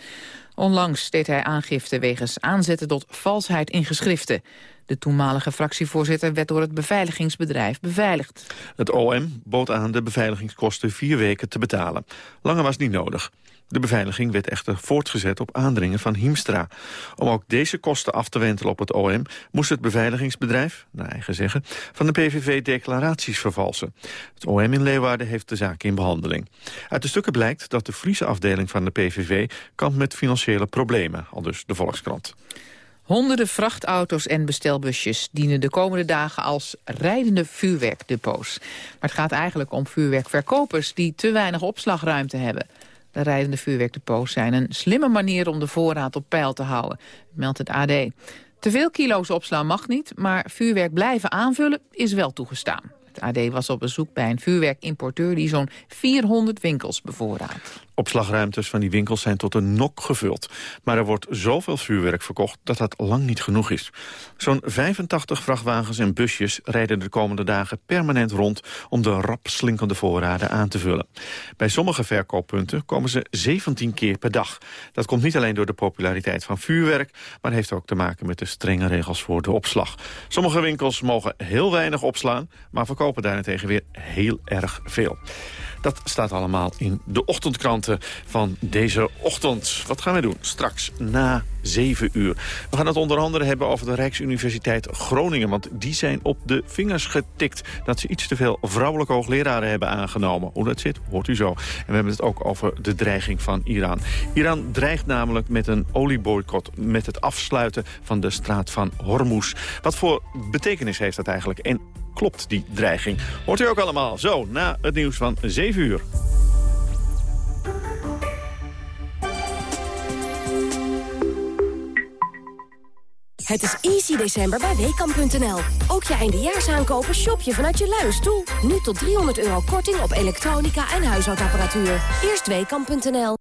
Onlangs deed hij aangifte wegens aanzetten tot valsheid in geschriften. De toenmalige fractievoorzitter werd door het beveiligingsbedrijf beveiligd. Het OM bood aan de beveiligingskosten vier weken te betalen. Langer was niet nodig. De beveiliging werd echter voortgezet op aandringen van Hiemstra. Om ook deze kosten af te wentelen op het OM... moest het beveiligingsbedrijf, naar eigen zeggen... van de PVV declaraties vervalsen. Het OM in Leeuwarden heeft de zaak in behandeling. Uit de stukken blijkt dat de Friese afdeling van de PVV... kampt met financiële problemen, al dus de Volkskrant. Honderden vrachtauto's en bestelbusjes dienen de komende dagen als rijdende vuurwerkdepots. Maar het gaat eigenlijk om vuurwerkverkopers die te weinig opslagruimte hebben. De rijdende vuurwerkdepots zijn een slimme manier om de voorraad op peil te houden, meldt het AD. Te veel kilo's opslaan mag niet, maar vuurwerk blijven aanvullen is wel toegestaan. Het AD was op bezoek bij een vuurwerkimporteur die zo'n 400 winkels bevoorraadt. Opslagruimtes van die winkels zijn tot een nok gevuld. Maar er wordt zoveel vuurwerk verkocht dat dat lang niet genoeg is. Zo'n 85 vrachtwagens en busjes rijden de komende dagen permanent rond... om de rap slinkende voorraden aan te vullen. Bij sommige verkooppunten komen ze 17 keer per dag. Dat komt niet alleen door de populariteit van vuurwerk... maar heeft ook te maken met de strenge regels voor de opslag. Sommige winkels mogen heel weinig opslaan... maar verkopen daarentegen weer heel erg veel. Dat staat allemaal in de ochtendkranten van deze ochtend. Wat gaan we doen? Straks na 7 uur. We gaan het onder andere hebben over de Rijksuniversiteit Groningen. Want die zijn op de vingers getikt dat ze iets te veel vrouwelijke hoogleraren hebben aangenomen. Hoe dat zit, hoort u zo. En we hebben het ook over de dreiging van Iran. Iran dreigt namelijk met een olieboycott, met het afsluiten van de straat van Hormuz. Wat voor betekenis heeft dat eigenlijk? En klopt die dreiging? Hoort u ook allemaal zo na het nieuws van 7 uur. Het is easy december bij Weekamp.nl. Ook je eindejaarsaankopen shop je vanuit je luie stoel. Nu tot 300 euro korting op elektronica en huishoudapparatuur. Eerst Weekamp.nl.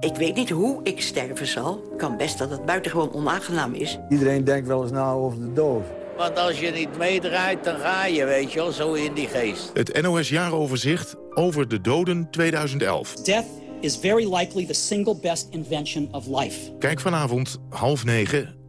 Ik weet niet hoe ik sterven zal. kan best dat het buitengewoon onaangenaam is. Iedereen denkt wel eens na over de dood. Want als je niet meedraait, dan ga je, weet je wel, zo in die geest. Het NOS Jaaroverzicht over de doden 2011. Death is very likely the single best invention of life. Kijk vanavond half negen,